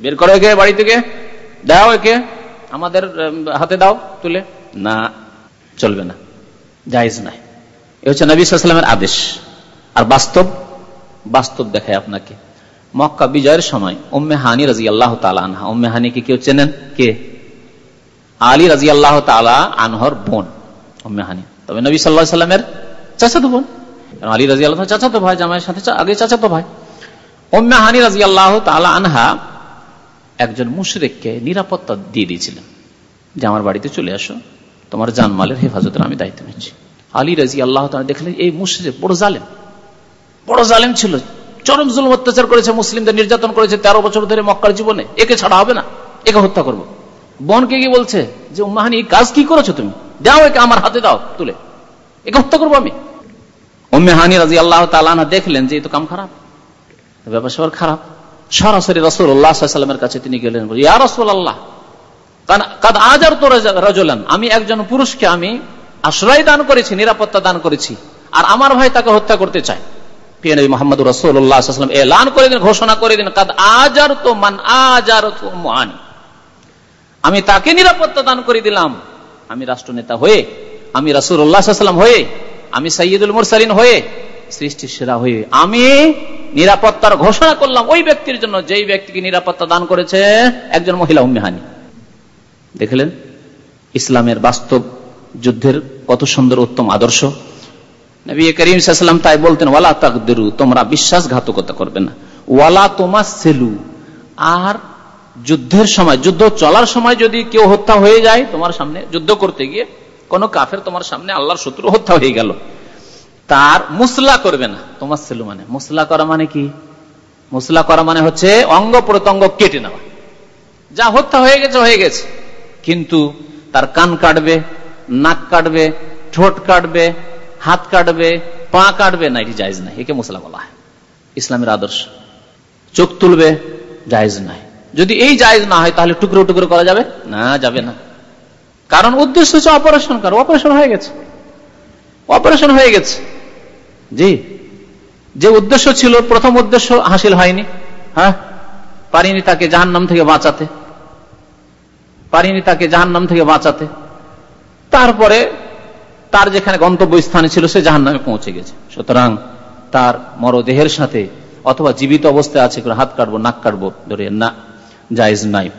বের করো বাড়ি থেকে। দাও একে। আমাদের হাতে দাও, তুলে। না, চলবে না। জায়জ নাই। এ হচ্ছে নবী সাল্লামের আদেশ। আর বাস্তব বাস্তব দেখায় আপনাকে। মক্কা বিজয়ের সময় উম্মে হানি রাজি আল্লাহ আনহা। উম্মে হানিকে কেউ চেনেন? কে? আলী রাজি আল্লাহ তালা আনহর বোন, উম্মে হানি। তবে নবী সাল্লাহ সাল্লামের চাচাতো বোন। আলী রাজি আল্লাহ চাচাতো ভাই, জামাইয়ের সাথে আগে চাচাতো ভাই। উম্মে হানি রাজি আল্লাহ আনহা একজন মুশরেককে নিরাপত্তা দিয়ে দিয়েছিলেন যে আমার বাড়িতে চলে আসো, তোমার জানমালের হেফাজতের আমি দায়িত্ব নিচ্ছি। আলী রাজি আল্লাহ দেখলেন, এই মুশরেক বড় জালেম। বড় জালেম ছিল। চরম জুল অত্যাচার করেছে, মুসলিমদের নির্যাতন করেছে, তেরো বছর ধরে মক্কার জীবনে। একে ছাড়া হবে না, একে হত্যা করব। বোনকে কি বলছে যে উম্মাহানি কাজ কি করেছ তুমি? দাও একে আমার হাতে দাও, তুলে। একে হত্যা করব আমি। উম্মেহানি রাজি আল্লাহ তালানা দেখলেন যে এই তো কাম খারাপ। ব্যাপার সবার খারাপ। সরাসরি রসুল আল্লাহামের কাছে তিনি গেলেন রসুল আল্লাহ আজার তো আমি একজন পুরুষকে আমি আশ্রয় দান করেছি, নিরাপত্তা দান করেছি, আর আমার ভাই তাকে হত্যা করতে চায়। আমি তাকে নিরাপত্তা দান করে দিলাম। আমি রাষ্ট্রনেতা হয়ে, আমি রাসুল্লাহাম হয়ে, আমি সৈয়দুল মুরসালিন হয়ে সৃষ্টির সেরা হয়ে আমি নিরাপত্তার ঘোষণা করলাম ওই ব্যক্তির জন্য, যেই ব্যক্তিকে নিরাপত্তা দান করেছে একজন মহিলা উম্মেহানি দেখলেন? ইসলামের বাস্তব যুদ্ধের কত সুন্দর উত্তম আদর্শ। নবী করিম তাই বলতেন, ওয়ালা তাকদেরু, তোমরা বিশ্বাসঘাতকতা করবে না। ওয়ালা তোমা সেলু আর যুদ্ধের সময়, যুদ্ধ চলার সময় যদি কেউ হত্যা হয়ে যায়, তোমার সামনে যুদ্ধ করতে গিয়ে কোন কাফের তোমার সামনে আল্লাহর শত্রু হত্যা হয়ে গেল। তার মুসলা করবে না। তোমার সেলু মানে। মুসলা করা মানে কি? মুসলা করা মানে হচ্ছে অঙ্গ প্রত্যঙ্গ কেটে নেওয়া। যা হত্যা হয়ে গেছে হয়ে গেছে। কিন্তু তার কান কাটবে, নাক কাটবে, ঠোঁট কাটবে, হাত কাটবে, পা কাটবে না, এটি জায়জ নাই। একে মুসলা বলা হয়। ইসলামের আদর্শ। চোখ তুলবে, জায়জ নাই। যদি এই জায়জ না হয়, তাহলে টুকরো টুকরো করা যাবে? না যাবে না। কারণ উদ্দেশ্য হচ্ছে অপারেশন করা। অপারেশন হয়ে গেছে। অপারেশন হয়ে গেছে। জি। যে উদ্দেশ্য ছিল, প্রথম উদ্দেশ্য হাসিল হয়নি হ্যাঁ? পারিনি তাকে জাহান নাম থেকে বাঁচাতে। পারিনি তাকে জাহান নাম থেকে বাঁচাতে। তারপরে তার যেখানে গন্তব্য স্থানে ছিল, সে জাহান নামে পৌঁছে গেছে। সুতরাং তার মরদেহের সাথে অথবা জীবিত অবস্থায় আছে হাত কাটবো, নাক কাটবো ধরে না, জায়জ নাই।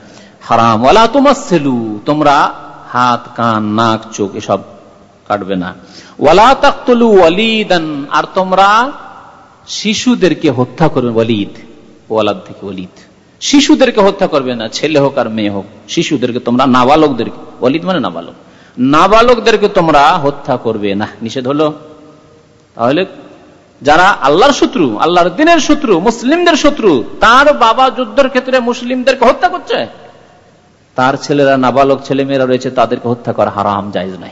হারাম। তোমার সেলু তোমরা হাত, কান, নাক, চোখ, এসব কাটবে না। ওয়ালা তাকতুলু ওয়ালিদান, আর তোমরা শিশুদেরকে হত্যা করবে, ওয়ালিদ, ওয়ালাদ থেকে ওয়ালিদ। শিশুদেরকে হত্যা করবে না, ছেলে হোক আর মেয়ে হোক, শিশুদেরকে তোমরা নাবালকদেরকে, ওয়ালিদ মানে নাবালক। নাবালকদেরকে তোমরা হত্যা করবে না, নিষেধ হলো। তাহলে যারা আল্লাহর শত্রু, আল্লাহর দিনের শত্রু, মুসলিমদের শত্রু, তার বাবা যুদ্ধের ক্ষেত্রে মুসলিমদেরকে হত্যা করছে। তার ছেলেরা নাবালক ছেলে মেয়েরা রয়েছে, তাদেরকে হত্যা করা হারাম, জায়জ নাই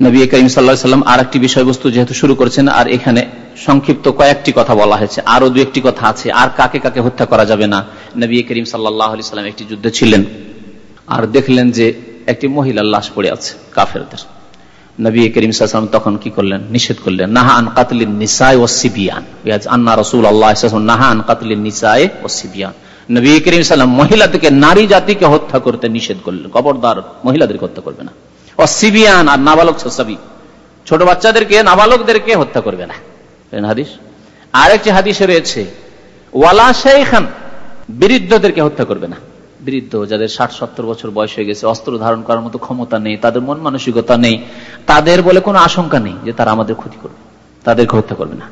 নবী করিম সাল্লা সাল্লাম আর একটি বিষয়বস্তু যেহেতু শুরু করেছেন, আর এখানে সংক্ষিপ্ত কয়েকটি কথা বলা হয়েছে। আরও দু একটি কথা আছে, আর কাকে কাকে হত্যা করা যাবে না। নবী করিম সাল্লাহ সাল্লাম একটি যুদ্ধে ছিলেন, আর দেখলেন যে একটি মহিলার লাশ পড়ে আছে, কাফেরদের। নবী করিম সাল্লাম তখন কি করলেন? নিষেধ করলেন, নাহা আন কাতলিন নিসায় ও সিবিয়ান। আন্না রসুল আল্লাহ নাহা আন কাতলিন নিসায় ও সিবিয়ান। নবী করিম সাল্লাম মহিলাদেরকে নারী জাতিকে হত্যা করতে নিষেধ করলেন। খবরদার মহিলাদেরকে হত্যা করবে না। অসিবিয়ান আর নাবালক সসাবি ছোট বাচ্চাদেরকে নাবালকদেরকে হত্যা করবে না। হাদিস। আরেকটি হাদিসে রয়েছে, ওয়ালা শেখান বৃদ্ধদেরকে হত্যা করবে না। বৃদ্ধ যাদের ষাট, সত্তর বছর বয়স হয়ে গেছে, অস্ত্র ধারণ করার মতো ক্ষমতা নেই, তাদের মন মানসিকতা নেই, তাদের বলে কোনো আশঙ্কা নেই যে তারা আমাদের ক্ষতি করবে। তাদেরকে হত্যা করবে না।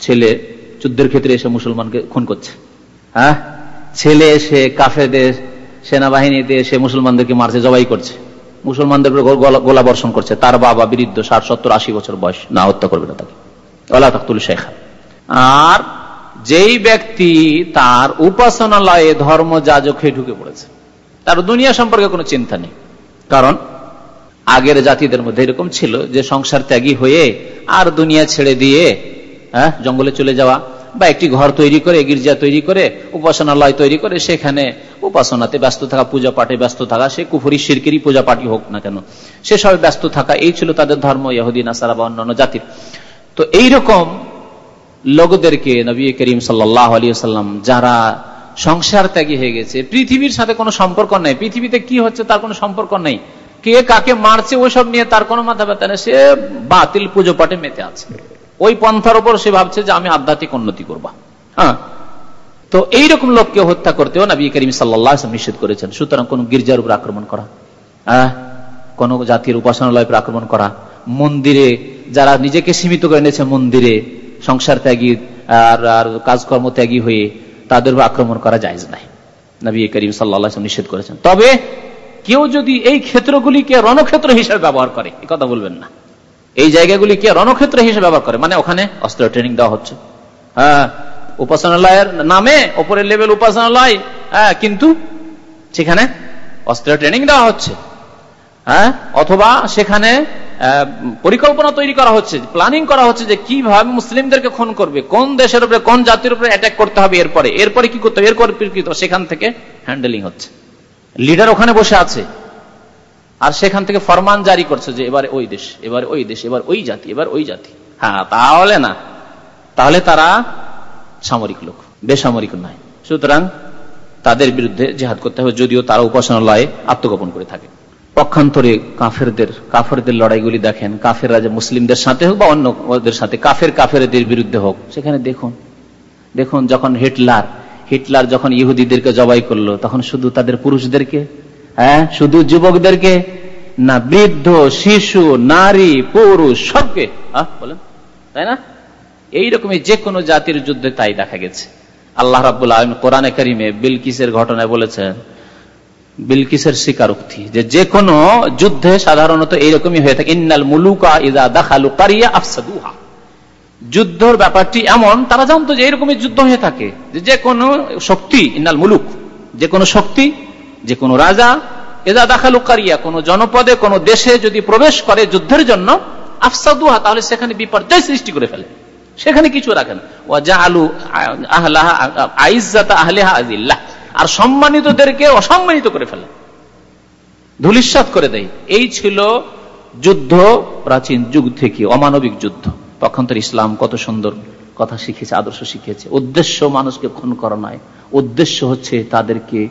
ছেলে যুদ্ধের ক্ষেত্রে এসে মুসলমানকে খুন করছে। হ্যাঁ? ছেলে এসে কাফেদের সেনাবাহিনীতে এসে মুসলমানদেরকে মারছে, জবাই করছে। মুসলমানদের গোলা বর্ষণ করছে। তার বাবা বৃদ্ধ ষাট, সত্তর, আশি বছর বয়স, না হত্যা করবে না তাকে। আল্লাহ তাকতুল শেখা আর যেই ব্যক্তি তার উপাসনালয়ে ধর্ম যাজক হয়ে ঢুকে পড়েছে, তার দুনিয়া সম্পর্কে কোনো চিন্তা নেই। কারণ আগের জাতিদের মধ্যে এরকম ছিল যে সংসার ত্যাগী হয়ে আর দুনিয়া ছেড়ে দিয়ে হ্যাঁ জঙ্গলে চলে যাওয়া বা একটি ঘর তৈরি করে, গির্জা তৈরি করে, উপাসনালয় তৈরি করে, সেখানে উপাসনাতে ব্যস্ত থাকা পূজা পাঠে ব্যস্ত থাকা, সে কুফুরি সিরকিরি পূজা পাঠি হোক না কেন। সেসবে ব্যস্ত থাকা, এই ছিল তাদের ধর্ম ইহুদিন আসারা বা অন্যান্য জাতির। তো এইরকম লোকদেরকে নবী করিম সাল্লাহ আলী সাল্লাম যারা সংসার ত্যাগী হয়ে গেছে, পৃথিবীর সাথে কোনো সম্পর্ক নেই। পৃথিবীতে কি হচ্ছে তার কোনো সম্পর্ক নেই। কে কাকে মারছে ওইসব নিয়ে তার কোনো মাথা ব্যথা নেই। সে বাতিল পুজো পাঠে মেতে আছে। ওই পন্থার উপর সে ভাবছে যে আমি আধ্যাত্মিক উন্নতি করবা। হ্যাঁ? তো এইরকম লোককে হত্যা করতেও নবী করিম সাল্লাহ নিষেধ করেছেন। সুতরাং কোন গির্জার উপর আক্রমণ করা হ্যাঁ? কোন জাতির উপাসনালয় উপর আক্রমণ করা, মন্দিরে যারা নিজেকে সীমিত করে নিয়েছে মন্দিরে সংসার ত্যাগী আর আর কাজকর্ম ত্যাগী হয়ে তাদের আক্রমণ করা যায় নাই। নবী করিম সাল্লাহ নিষেধ করেছেন। তবে কেউ যদি এই ক্ষেত্রগুলিকে রণক্ষেত্র হিসেবে ব্যবহার করে এই কথা বলবেন না। এই জায়গাগুলিকে রণক্ষেত্র হিসেবে ব্যবহার করে? মানে ওখানে অস্ত্র ট্রেনিং দেওয়া হচ্ছে। হ্যাঁ উপাসনালয়ের নামে ওপরের লেভেল উপাসনালয় হ্যাঁ কিন্তু সেখানে অস্ত্র ট্রেনিং দেওয়া হচ্ছে। হ্যাঁ অথবা সেখানে পরিকল্পনা তৈরি করা হচ্ছে প্ল্যানিং করা হচ্ছে যে কীভাবে মুসলিমদেরকে খুন করবে, কোন দেশের উপরে, কোন জাতির উপরে অ্যাটাক করতে হবে এরপরে। এরপরে কি করতে হবে? এরপরে সেখান থেকে হ্যান্ডেলিং হচ্ছে। লিডার ওখানে বসে আছে। আর সেখান থেকে ফরমান জারি করছে যে এবারে ওই দেশ, এবার ওই দেশ, এবার ওই জাতি, এবার ওই জাতি। হ্যাঁ তাহলে না। তাহলে তারা সামরিক লোক, বেসামরিক নয়। সুতরাং তাদের বিরুদ্ধে জেহাদ করতে হবে, যদিও তারা উপাসনালয়ে আত্মগোপন করে থাকে। পক্ষান্তরে কাফেরদের কাফেরদের লড়াইগুলি দেখেন, কাফেররা যে মুসলিমদের সাথে হোক বা অন্য ওদের সাথে, কাফের কাফেরদের বিরুদ্ধে হোক, সেখানে দেখুন। দেখুন যখন হিটলার হিটলার যখন ইহুদিদেরকে জবাই করল, তখন শুধু তাদের পুরুষদেরকে হ্যাঁ? শুধু যুবকদেরকে না, বৃদ্ধ, শিশু, নারী, পুরুষ, সবকে। বলেন। তাই না? এইরকমই যে কোনো জাতির যুদ্ধে তাই দেখা গেছে। আল্লাহ রাবুল কোরআনে করিমে বিলকিসের ঘটনায় বলেছেন, বিলকিসের স্বীকারোক্তি যে যে কোনো যুদ্ধে সাধারণত এইরকমই হয়ে থাকে। ইন্নাল মুলুকা ইদা দাখালু কারিয়া আফসাদুহা। যুদ্ধর ব্যাপারটি এমন, তারা জানতো যে এরকমই যুদ্ধ হয়ে থাকে। যে কোনো শক্তি, ইন্নাল মুলুক যে কোনো শক্তি যে কোনো রাজা এদা দাখালু কারিয়া, কোন জনপদে, কোন দেশে যদি প্রবেশ করে যুদ্ধের জন্য, আফসাদুহা, তাহলে সেখানে বিপর্যয় সৃষ্টি করে ফেলে। সেখানে কিছু আহলেহা আজিল্লাহ আর সম্মানিতদেরকে অসম্মানিত করে ফেলে। ধুলিস্বাদ করে দেয়। এই ছিল যুদ্ধ, প্রাচীন যুগ থেকে অমানবিক যুদ্ধ। পক্ষান্তর ইসলাম কত সুন্দর কথা শিখেছে, আদর্শ শিখেছে। উদ্দেশ্য মানুষকে খুন করা নয়। উদ্দেশ্য হচ্ছে তাদেরকে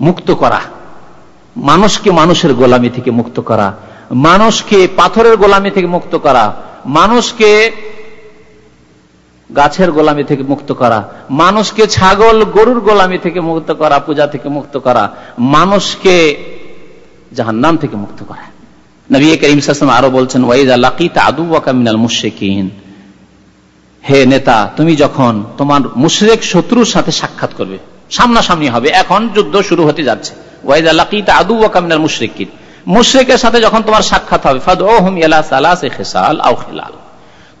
মুক্ত করা। মানুষকে মানুষের গোলামি থেকে মুক্ত করা। মানুষকে পাথরের গোলামি থেকে মুক্ত করা। মানুষকে গাছের গোলামি থেকে মুক্ত করা। মানুষকে ছাগল, গরুর গোলামি থেকে মুক্ত করা, পূজা থেকে মুক্ত করা। মানুষকে জাহান্নাম থেকে মুক্ত করা। নবী করিম আরও বলছেন ওয়াইদ আল্লাকিতা আদু ওয়াকামিনাল মুশেকিন হে নেতা, তুমি যখন তোমার মুশরেক শত্রুর সাথে সাক্ষাৎ করবে সামনাসামনি হবে। এখন যুদ্ধ শুরু হতে যাচ্ছে। মুশরেকের সাথে যখন তোমার সাক্ষাৎ হবে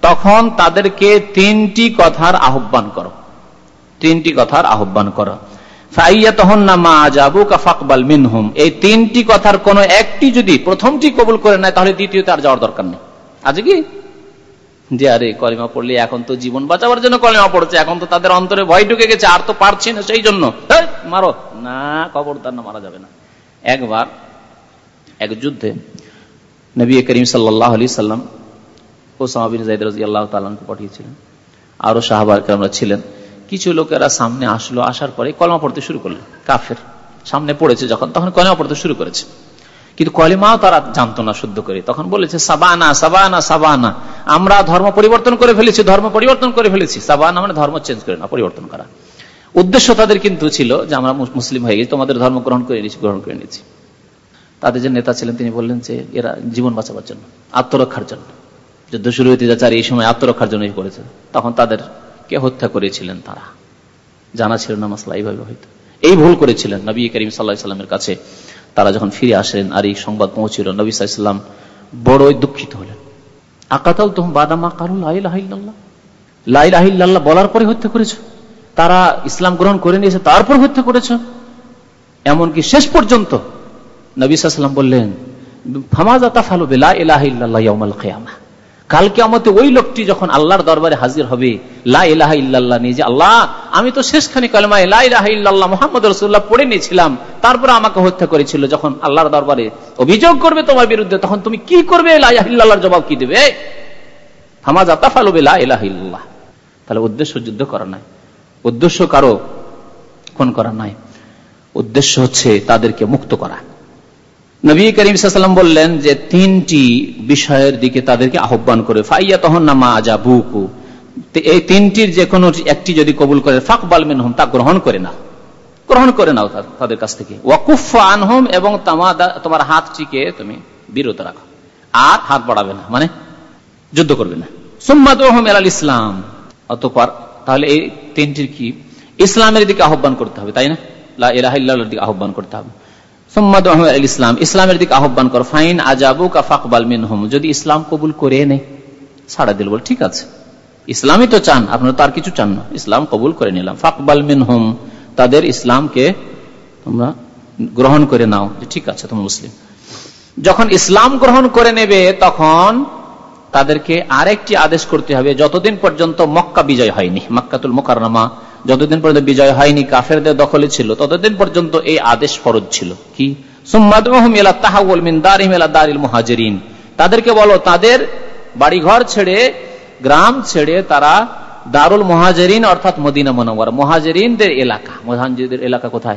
তখন তাদেরকে তিনটি কথার আহ্বান করো। তিনটি কথার আহ্বান করো। তিনটি কথার কোন একটি যদি প্রথমটি কবুল করে নেয়, তাহলে দ্বিতীয়তে আর যাওয়ার দরকার নেই। আজ কি? যে আরে কলিমা পড়লে এখন তো জীবন বাঁচাবার জন্য কলিমা পড়ছে, এখন তো তাদের অন্তরে ভয় ঢুকে গেছে, আর তো পারছি না সেই জন্য। মারো। না তার না, মারা যাবে না। একবার, এক যুদ্ধে নবী করিম সাল্লাহ আলি সাল্লাম ওসামা বিন তালকে পাঠিয়েছিলেন। আরও সাহাবার আমরা ছিলেন। কিছু লোকেরা সামনে আসলো, আসার পরে কলমা পড়তে শুরু করল কাফের সামনে পড়েছে যখন, তখন কলমা পড়তে শুরু করেছে। কিন্তু কলিমাও তারা জানতো না শুদ্ধ করে। তখন বলেছে, সাবানা সাবানা সাবানা। আমরা ধর্ম পরিবর্তন করে ফেলেছি, ধর্ম পরিবর্তন করে ফেলেছি। সাবানা মানে ধর্ম চেঞ্জ করে না, পরিবর্তন করা। উদ্দেশ্য তাদের কিন্তু ছিল যে আমরা মুসলিম হয়ে গেছি, তোমাদের ধর্ম গ্রহণ করে নিয়েছি, গ্রহণ করে নিয়েছি। তাদের যে নেতা ছিলেন, তিনি বললেন যে, এরা জীবন বাঁচাবার জন্য, আত্মরক্ষার জন্য। যুদ্ধ শুরু হতে যাচ্ছে, আর এই সময় আত্মরক্ষার জন্য করেছে। তখন তাদেরকে হত্যা করেছিলেন তারা। জানা ছিল না মাসলা, এইভাবে হয়তো। এই ভুল করেছিলেন নবী করিম সাল্লাহ সাল্লামের কাছে। তারা যখন ফিরে আসেন আর এই সংবাদ পৌঁছিল, নবী সাল্লাম বড়ই দুঃখিত হলেন। আকাতাল তখন বাদামা কারুল লাই লাহিল্লাহ বলার পরে হত্যা করেছ। তারা ইসলাম গ্রহণ করে নিয়েছে, তারপর হত্যা করেছ। এমনকি শেষ পর্যন্ত নবী সাল্লাম বললেন ফামাজা তাফালু বেলা ইলাহ ইল্লাহ কেয়ামা? কালকে আমাদের ওই লোকটি যখন আল্লাহর দরবারে হাজির হবে লাহ ইল্লাল্লাহ যে আল্লাহ, আমি তো শেষখানি কালমা লাহ ইল্লাল্লাহ মোহাম্মদ রসুল্লাহ পড়ে নিয়েছিলাম, তারপরে আমাকে হত্যা করেছিল। যখন আল্লাহর দরবারে অভিযোগ করবে তোমার বিরুদ্ধে, তখন তুমি কি করবে? লাহিল্লাহর জবাব কি দেবে? হামাজ আতাফালবে লাহ তাহলে উদ্দেশ্য যুদ্ধ করা নাই। উদ্দেশ্য কারও কোন করা নাই। উদ্দেশ্য হচ্ছে তাদেরকে মুক্ত করা। নবী করিম সাল্লাম বললেন যে তিনটি বিষয়ের দিকে তাদেরকে আহ্বান করে, ফাইয়া তখন না মা আজা বুকু এই তিনটির যে কোনো একটি যদি কবুল করে, ফাকবাল মিনহম, তা গ্রহণ করে না। গ্রহণ করে নাও তাদের কাছ থেকে। ওয়াকুফ আনহম এবং তোমার হাতটিকে তুমি বিরত রাখো। আর হাত বাড়াবে না মানে যুদ্ধ করবে না। সুম্মাদ এলাল ইসলাম। অতপর তাহলে এই তিনটির কি? ইসলামের দিকে আহ্বান করতে হবে, তাই না? এলাহ দিকে আহ্বান করতে হবে। ইসলাম ইসলামের দিকে আহ্বান কর, ফাইন আজাবু কাফাকবাল মিনহুম, যদি ইসলাম কবুল করে নেই সাড়া দিল বল, ঠিক আছে। ইসলামই তো চান আপনারা তার কিছু চান না, ইসলাম কবুল করে নিলাম। ফাকবাল মিনহুম, তাদের ইসলামকে তোমরা গ্রহণ করে নাও, যে ঠিক আছে, তোমরা মুসলিম। যখন ইসলাম গ্রহণ করে নেবে, তখন তাদেরকে আরেকটি আদেশ করতে হবে, যতদিন পর্যন্ত মক্কা বিজয় হয়নি, মক্কাতুল মোকারনামা যতদিন পর্যন্ত বিজয় হয়নি, কাফেরদের দখলে ছিল, ততদিন পর্যন্ত এই আদেশ ফরজ ছিল। কি? তাদেরকে বলো, তাদের বাড়িঘর ছেড়ে, গ্রাম ছেড়ে তারা দারুল মহাজেরিন, অর্থাৎ মদিনা মনোয়ার মহাজেরিনদের এলাকা। মহাজিদের এলাকা কোথায়?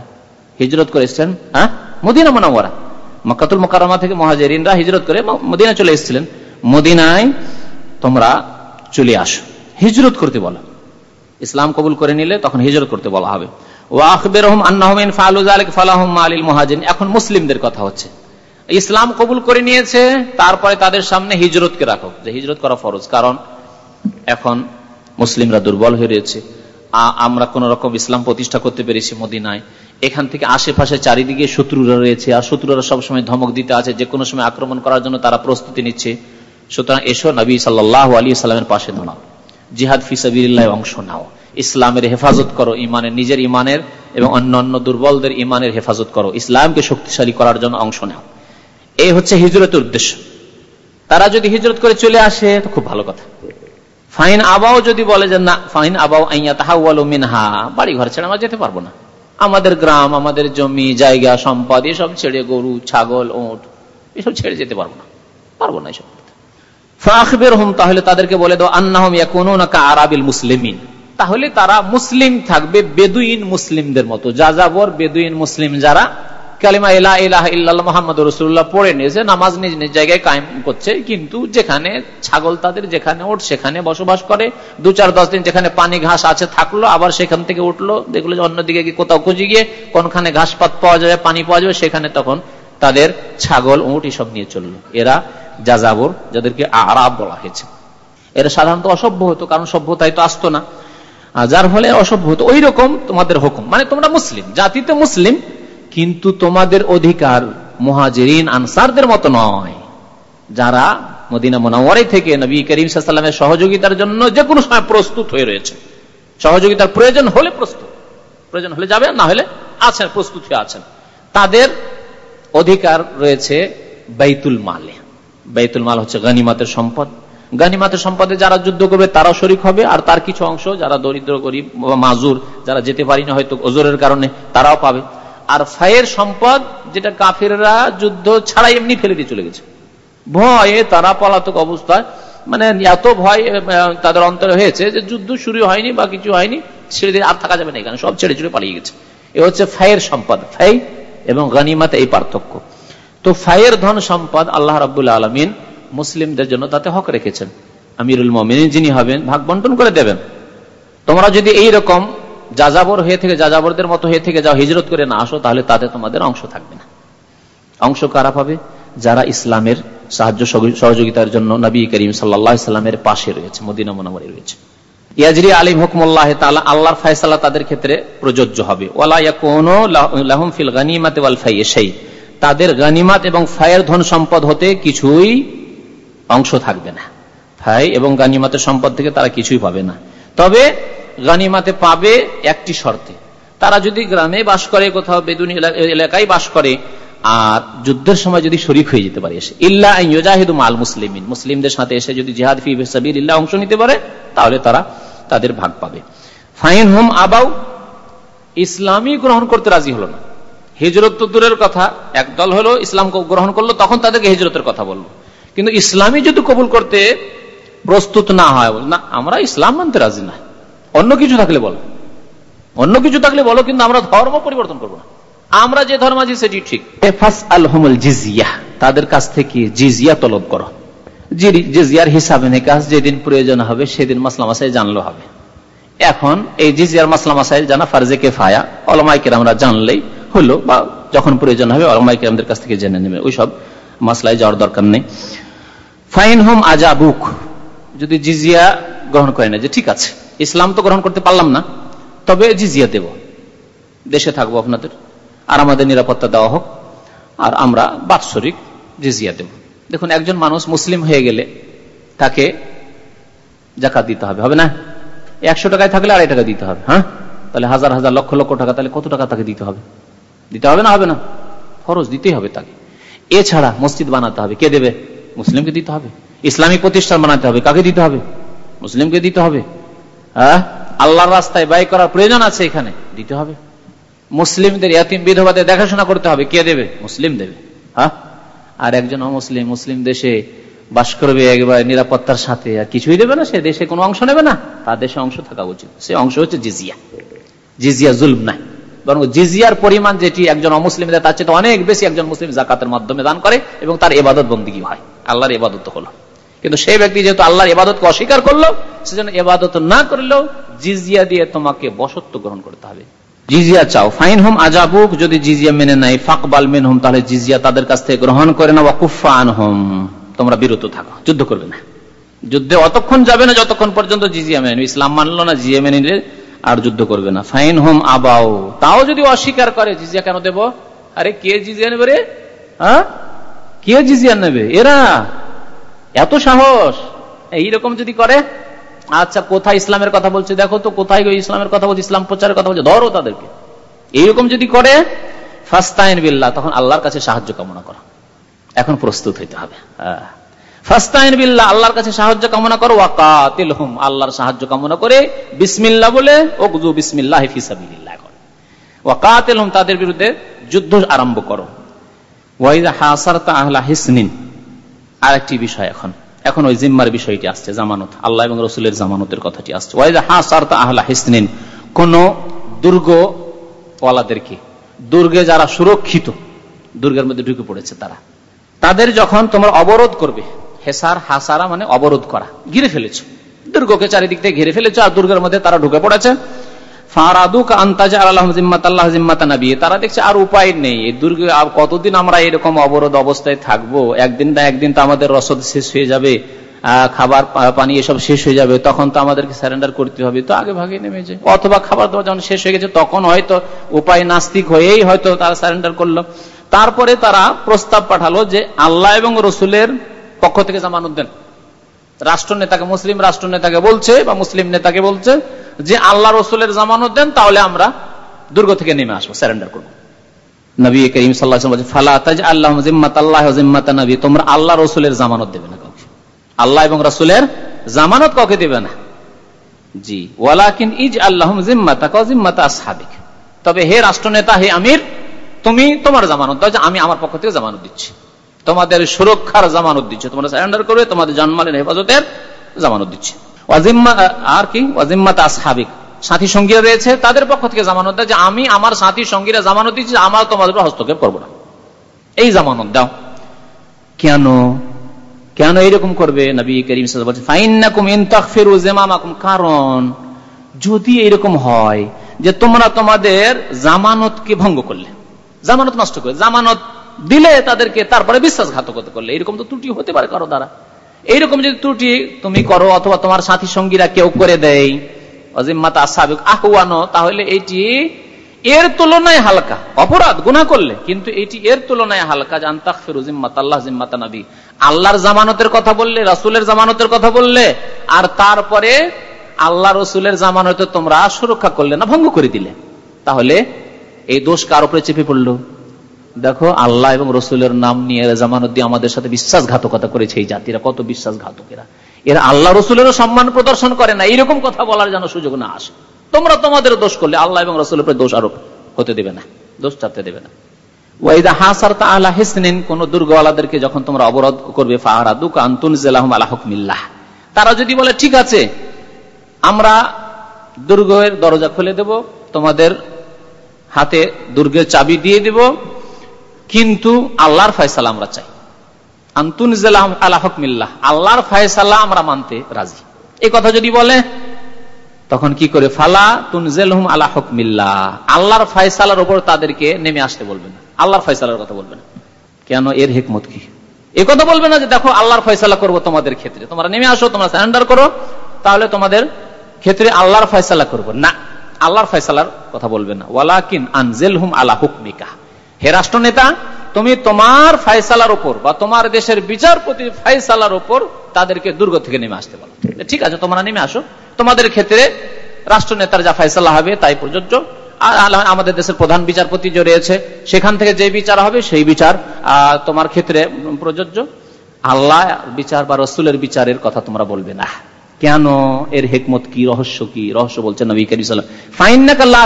হিজরত করে এসছেন হ্যাঁ? মদিনা মনোয়ারা মক্কাতুল মোকারমা থেকে মহাজেরিনরা হিজরত করে মদিনা চলে এসেছিলেন। মদিনায় তোমরা চলে আসো। হিজরত করতে বলো। ইসলাম কবুল করে নিলে তখন হিজরত করতে বলা হবে। এখন মুসলিমদের কথা হচ্ছে। ইসলাম কবুল করে নিয়েছে, তারপরে তাদের সামনে হিজরতকে রাখো। যে হিজরত করা ফরজ। কারণ এখন মুসলিমরা দুর্বল হয়ে রয়েছে। আমরা কোন রকম ইসলাম প্রতিষ্ঠা করতে পেরেছি মদিনায়। এখান থেকে আশেপাশে চারিদিকে শত্রুরা রয়েছে। আর শত্রুরা সবসময় ধমক দিতে আছে যে কোনো সময় আক্রমণ করার জন্য তারা প্রস্তুতি নিচ্ছে। সুতরাং এসো নবী সাল্লাহ আলী সাল্লামের পাশে দাঁড়াও। জিহাদ ফিসাবিল্লাহ অংশ নাও। ইসলামের হেফাজত করো ইমানের নিজের ইমানের এবং অন্য অন্য দুর্বলদের ইমানের হেফাজত করো। ইসলামকে শক্তিশালী করার জন্য অংশ নাও। এই হচ্ছে হিজরতের উদ্দেশ্য। তারা যদি হিজরত করে চলে আসে, তো খুব ভালো কথা। ফাইন আবাও যদি বলে যে না, ফাইন আবাও আইয়া তাহাওয়াল মিনহা বাড়ি ঘর ছেড়ে আমরা যেতে পারব না। আমাদের গ্রাম, আমাদের জমি, জায়গা, সম্পদ, এসব ছেড়ে গরু, ছাগল, ওট, এসব ছেড়ে যেতে পারব না। পারব না এসব। তাহলে তাদেরকে বলে দাও আরাবিল মুসলিমিন। তাহলে তারা মুসলিম থাকবে বেদুইন মুসলিমদের মতো। বেদুইন মুসলিম যারা, কালিমা পড়ে নিয়েছে, নামাজ নিজ নিজ জায়গায় কায়েম করছে, কিন্তু যেখানে ছাগল তাদের, যেখানে ওঠ সেখানে বসবাস করে, দু চার দশ দিন যেখানে পানি ঘাস আছে থাকল, আবার সেখান থেকে উঠল, দেখল যে অন্যদিকে কোথাও খুঁজে গিয়ে কোনখানে ঘাস পাত পাওয়া যাবে পানি পাওয়া যাবে সেখানে তখন তাদের ছাগল উঁট এসব নিয়ে চলল। এরা যাযাবর যাদেরকে আরাব বলা হয়েছে। এরা সাধারণত অসভ্য হতো, কারণ সভ্যতায় তো আসতো না। যার ফলে অসভ্য হতো। ওই রকম তোমাদের হুকুম। মানে তোমরা মুসলিম, জাতিতে মুসলিম, কিন্তু তোমাদের অধিকার মহাজেরিন, আনসারদের মতো নয়। যারা মদিনা মোনাওয়ারি থেকে নবী করিম সাল্লামের সহযোগিতার জন্য যে কোনো সময় প্রস্তুত হয়ে রয়েছে। সহযোগিতার প্রয়োজন হলে প্রস্তুত। প্রয়োজন হলে যাবে, না হলে আছেন, প্রস্তুত হয়ে আছেন। তাদের অধিকার রয়েছে বাইতুল মালে। বাইতুল মাল হচ্ছে গানিমাতের সম্পদ। গানিমাতের সম্পদে যারা যুদ্ধ করবে, তারাও শরিক হবে, আর তার কিছু অংশ যারা দরিদ্র, গরিব মাজুর, যারা যেতে পারি না হয়তো ওজোরের কারণে, তারাও পাবে। আর ফায়ের সম্পদ যেটা কাফিররা যুদ্ধ ছাড়াই এমনি ফেলে দিয়ে চলে গেছে। ভয়ে তারা পলাতক অবস্থায় মানে এত ভয় তাদের অন্তরে হয়েছে যে যুদ্ধ শুরু হয়নি বা কিছু হয়নি, ছেড়ে দিয়ে আর থাকা যাবে না এখানে, সব ছেড়ে ছেড়ে পালিয়ে গেছে। এ হচ্ছে ফায়ের সম্পদ, ফাই এবং গানিমাতে এই পার্থক্য। তো ফায়ের ধন সম্পদ আল্লাহ রাবুল্লাহ আলমিন মুসলিমদের জন্য তাতে হক রেখেছেন। আমিরুল মমিন যিনি হবেন, ভাগ বন্টন করে দেবেন। তোমরা যদি এই রকম যাযাবর হয়ে থেকে, যাযাবরদের মতো হয়ে থেকে যাও, হিজরত করে না আসো, তাহলে তাতে তোমাদের অংশ থাকবে না। অংশ কারা পাবে? যারা ইসলামের সাহায্য সহযোগিতার জন্য নবী করিম সাল্লামের পাশে রয়েছে, মদিনা মনামরি রয়েছে। ইয়াজরি আলিম হুকমুল্লাহ আল্লাহর ফায়সালা তাদের ক্ষেত্রে প্রযোজ্য হবে। ফিল গানিমাতে তাদের গানিমাত এবং ফায়ের ধন সম্পদ হতে কিছুই অংশ থাকবে না। ফাই এবং গানিমাতের সম্পদ থেকে তারা কিছুই পাবে না। তবে গানিমাতে পাবে একটি শর্তে। তারা যদি গ্রামে বাস করে, কোথাও বেদুন এলাকায় বাস করে, আর যুদ্ধের সময় যদি শরিক হয়ে যেতে পারে, এসে ইল্লা মাল মুসলিমিন, মুসলিমদের সাথে এসে যদি জিহাদ ফি ইল্লা অংশ নিতে পারে, তাহলে তারা তাদের ভাগ পাবে। ফাইন হোম আবাউ, ইসলামই গ্রহণ করতে রাজি হলো না। হিজরত তো দূরের কথা একদল হলো ইসলাম গ্রহণ করল, তখন তাদেরকে হিজরতের কথা বলল। কিন্তু ইসলামই যদি কবুল করতে প্রস্তুত না হয় না, আমরা ইসলাম মানতে রাজি না। অন্য কিছু থাকলে বলো। অন্য কিছু থাকলে বলো, কিন্তু আমরা ধর্ম পরিবর্তন করব না। আমরা যে ধর্ম আছি, সেটি ঠিক। জিজিয়া, তাদের কাছ থেকে জিজিয়া তলব করো। জিজিয়ার হিসাবে নিকাশ যেদিন প্রয়োজন হবে, সেদিন মাসলাম আসাই জানলো হবে। এখন এই জিজিয়ার মাসলাম আসাই জানা ফার্জে কে ফায়া অলমাইকের আমরা জানলেই হলো বা যখন প্রয়োজন হবে অলমাইকে আমাদের কাছ থেকে জেনে নেবে। ওইসব মাসলায় যাওয়ার দরকার নেই। ফাইন হোম আজাবুক। যদি জিজিয়া গ্রহণ করে না যে ঠিক আছে, ইসলাম তো গ্রহণ করতে পারলাম না, তবে জিজিয়া দেব। দেশে থাকব আপনাদের। আর আমাদের নিরাপত্তা দেওয়া হোক। আর আমরা বাৎসরিক জিজিয়া দেব। দেখুন, একজন মানুষ মুসলিম হয়ে গেলে তাকে জাকাত দিতে হবে। হবে না? একশো টাকায় থাকলে আড়াই টাকা দিতে হবে হ্যাঁ? তাহলে হাজার হাজার, লক্ষ লক্ষ টাকা, তাহলে কত টাকা তাকে দিতে হবে? দিতে হবে না হবে না। ফরজ দিতেই হবে তাকে। এছাড়া মসজিদ বানাতে হবে। কে দেবে? মুসলিমকে দিতে হবে। ইসলামিক প্রতিষ্ঠান বানাতে হবে। কাকে দিতে হবে? মুসলিমকে দিতে হবে। হ্যাঁ? আল্লাহর রাস্তায় ব্যয় করার প্রয়োজন আছে এখানে। দিতে হবে। মুসলিমদের, ইয়াতিম বিধবাদের দেখাশোনা করতে হবে। কে দেবে? মুসলিম দেবে। হ্যাঁ? আর একজন অমুসলিম, মুসলিম দেশে বাস করবে একবার নিরাপত্তার সাথে। আর কিছুই দেবে না সে। দেশে কোনো অংশ নেবে না। তার দেশে অংশ থাকা উচিত। সে অংশ হচ্ছে জিজিয়া। জিজিয়া জুলম নাই। বরং জিজিয়ার পরিমাণ যেটি একজন অমুসলিম তার চেয়ে অনেক বেশি একজন মুসলিম জাকাতের মাধ্যমে দান করে এবং তার এবাদত বন্দী হয়, আল্লাহর এবাদত হলো। কিন্তু সেই ব্যক্তি যেহেতু আল্লাহর এবাদতকে অস্বীকার করল, সেজন্য এবাদত না করলেও জিজিয়া দিয়ে তোমাকে বসত্ব গ্রহণ করতে হবে। জিজিয়া চাও, ফাইন হোম আজাবুক, যদি জিজিয়া মেনে নাই ফাকবাল মেন হোম তাহলে জিজিয়া তাদের কাছ থেকে গ্রহণ করে না ওয়াকুফান হোম তোমরা বিরত থাকো, যুদ্ধ করবে না। যুদ্ধে অতক্ষণ যাবে না, যতক্ষণ পর্যন্ত জিজিয়া মেনে ইসলাম মানলো না, জিজিয়া মেনে আর যুদ্ধ করবে না। ফাইন হোম আবাও তাও যদি অস্বীকার করে, জিজিয়া কেন দেব? আরে, কে জিজিয়া নেবে রে? হ্যাঁ? কে জিজিয়া নেবে? এরা? এত সাহস। এইরকম যদি করে আচ্ছা কোথায় ইসলামের কথা বলছে? দেখো তো, কোথায় ইসলামের কথা বলছে, ইসলাম প্রচারের কথা বলছে? ধরো তাদেরকে। এইরকম যদি করে, ফাস্তাইন বিল্লাহ, তখন আল্লাহর কাছে সাহায্য কামনা করা। এখন প্রস্তুত হইতে হবে। হ্যাঁ। ফাস্তাইন বিল্লাহ, আল্লাহর কাছে সাহায্য কামনা করো ওয়াকাতিল হুম আল্লাহর সাহায্য কামনা করে বিসমিল্লা বলে ওকজু বিসমিল্লাহ ফিসাবিল্লাহ ওয়াকাতিল হুম তাদের বিরুদ্ধে যুদ্ধ আরম্ভ করো। ওয়াইদা হাসারতা আহলা হিসনিন। আরেকটি বিষয় এখন। এখন ওই জিম্মার বিষয়টি আসছে, জামানত। আল্লাহ এবং রসুলের জামানতের কথাটি আসছে। ওয়াইদা হাসারতা আহলা হিসনিন। কোন দুর্গ ওয়ালাদেরকে দুর্গে যারা সুরক্ষিত, দুর্গের মধ্যে ঢুকে পড়েছে তারা, তাদের যখন তোমার অবরোধ করবে হেসার, হাসারা মানে অবরোধ করা। ঘিরে ফেলেছ। দুর্গকে চারিদিক থেকে ঘিরে ফেলেছ আর দুর্গের মধ্যে তারা ঢুকে পড়েছে। তারা দেখছে আর উপায় নেই। দুর্গ কতদিন আমরা এরকম অবরোধ অবস্থায় থাকব? একদিন না একদিন তো আমাদের রসদ শেষ হয়ে যাবে খাবার পানি এসব শেষ হয়ে যাবে। তখন তো আমাদেরকে স্যারেন্ডার করতে হবে। তো আগে ভাগে নেমে যায়। অথবা খাবার দাবার যখন শেষ হয়ে গেছে, তখন হয়তো উপায় নাস্তিক হয়েই হয়তো তারা স্যারেন্ডার করল। তারপরে তারা প্রস্তাব পাঠালো যে আল্লাহ এবং রসুলের পক্ষ থেকে জামানত দেন রাষ্ট্র নেতাকে মুসলিম রাষ্ট্র নেতাকে বলছে বা মুসলিম নেতাকে বলছে যে আল্লাহ রসুলের জামানত দেন তাহলে আমরা দুর্গ থেকে নেমে আসব স্যারেন্ডার করব। নবী করিম সাল্লাহ আল্লাহ জিম্মাত আল্লাহ নবী। তোমরা আল্লাহ রসুলের জামানত দেবে না কাউকে। আল্লাহ এবং রসুলের জামানত কাউকে দেবে না। জি, ওয়ালাকিন ইজ আল্লাহ জিম্মাতা কাউ আসহাবিক। তবে হে রাষ্ট্রনেতা, হে আমির, তুমি তোমার জামানত দাও আমি আমার পক্ষ থেকে জামানত দিচ্ছি। তোমাদের সুরক্ষার জামানত দিচ্ছে। তোমরা সারেন্ডার করবে, তোমাদের জন্মালের হেফাজতের জামানত দিচ্ছে। আর কি? ওয়াজিম্মাত আসহাবিক। সাথী সঙ্গীরা রয়েছে, তাদের পক্ষ থেকে জামানত দেয় যে, আমি আমার সাথী সঙ্গীরা জামানত দিচ্ছি আমার তোমাদের হস্তক্ষেপ করব না। এই জামানত দাও। কেন? কেন এইরকম করবে? নবী করিম বলছে কারণ, যদি এরকম হয় যে তোমরা তোমাদের জামানতকে ভঙ্গ করলে, জামানত নষ্ট করে, জামানত দিলে তাদেরকে তারপরে বিশ্বাসঘাতকতা করলে। এরকম তো ত্রুটি হতে পারে কারও দ্বারা। এইরকম যদি ত্রুটি তুমি করো অথবা তোমার সাথী সঙ্গীরা কেউ করে দেয় সাবেক আহ্বানো তাহলে এটি এর তুলনায় হালকা। অপরাধ গুণা করলে, কিন্তু এটি এর তুলনায় হালকা। জানতাক আল্লাহ নবী। আল্লাহর জামানতের কথা বললে, রাসুলের জামানতের কথা বললে, আর তারপরে আল্লাহ, রসুলের জামানতে তোমরা সুরক্ষা করলে না, ভঙ্গ করে দিলে। তাহলে এই দোষ কার উপরে চেপে পড়ল? দেখো, আল্লাহ এবং রসুলের নাম নিয়ে জামানত দিয়ে আমাদের সাথে বিশ্বাসঘাতকতা করেছে এই জাতিরা, কত বিশ্বাসঘাতকেরা। এরা আল্লাহ রসুলেরও সম্মান প্রদর্শন করে না, এইরকম কথা বলার যেন সুযোগ না আসে। তোমরা তোমাদের দোষ করলে, আল্লাহ এবং রসুলের উপরে দোষ আরোপ হতে দেবে না, দোষ চাপতে দেবে না। অবরোধ করবে তারা যদি বলে, ঠিক আছে, আমরা দুর্গের দরজা খুলে দেব, তোমাদের হাতে দুর্গের চাবি দিয়ে দেব কিন্তু আল্লাহর ফয়সালা আমরা চাই। আন্তুন আলা হকমিল্লাহ, আল্লাহর ফয়সালা আমরা মানতে রাজি। এই কথা যদি বলে, তখন কি করে? ফালা তুনজেলহুম আলা হকমিল্লা আল্লাহর ফয়সালার উপর তাদেরকে নেমে আসতে বলবেন আল্লাহর ফয়সালার কথা বলবেন কেন? এর হেকমত কি? এ কথা বলবে না যে, দেখো, আল্লাহর ফয়সালা করব তোমাদের ক্ষেত্রে। তোমরা নেমে আসো, তোমরা সারেন্ডার করো, তাহলে তোমাদের ক্ষেত্রে আল্লাহর ফয়সালা করব। না, আল্লাহর ফয়সালার কথা বলবে না। ওয়ালাকিন আনজেল হুম আলা হুকমিকা। হে রাষ্ট্র নেতা তুমি তোমার ফায়সালার উপর বা তোমার দেশের বিচারপতি ফায়সালার উপর তাদেরকে দুর্গ থেকে নেমে আসতে বলো। ঠিক আছে, তোমরা নেমে আসো। তোমাদের ক্ষেত্রে রাষ্ট্র নেতার যা ফায়সালা হবে, তাই প্রযোজ্য। আমাদের দেশের প্রধান বিচারপতি যে রয়েছে, সেখান থেকে যে বিচার হবে, সেই বিচার তোমার ক্ষেত্রে প্রযোজ্য। আল্লাহ, বিচার বা রসুলের বিচারের কথা তোমরা বলবে না। কেন এর হেকমত কি, রহস্য কি? রহস্য বলছেন নবী করিম ফাইনাকাল্লাহ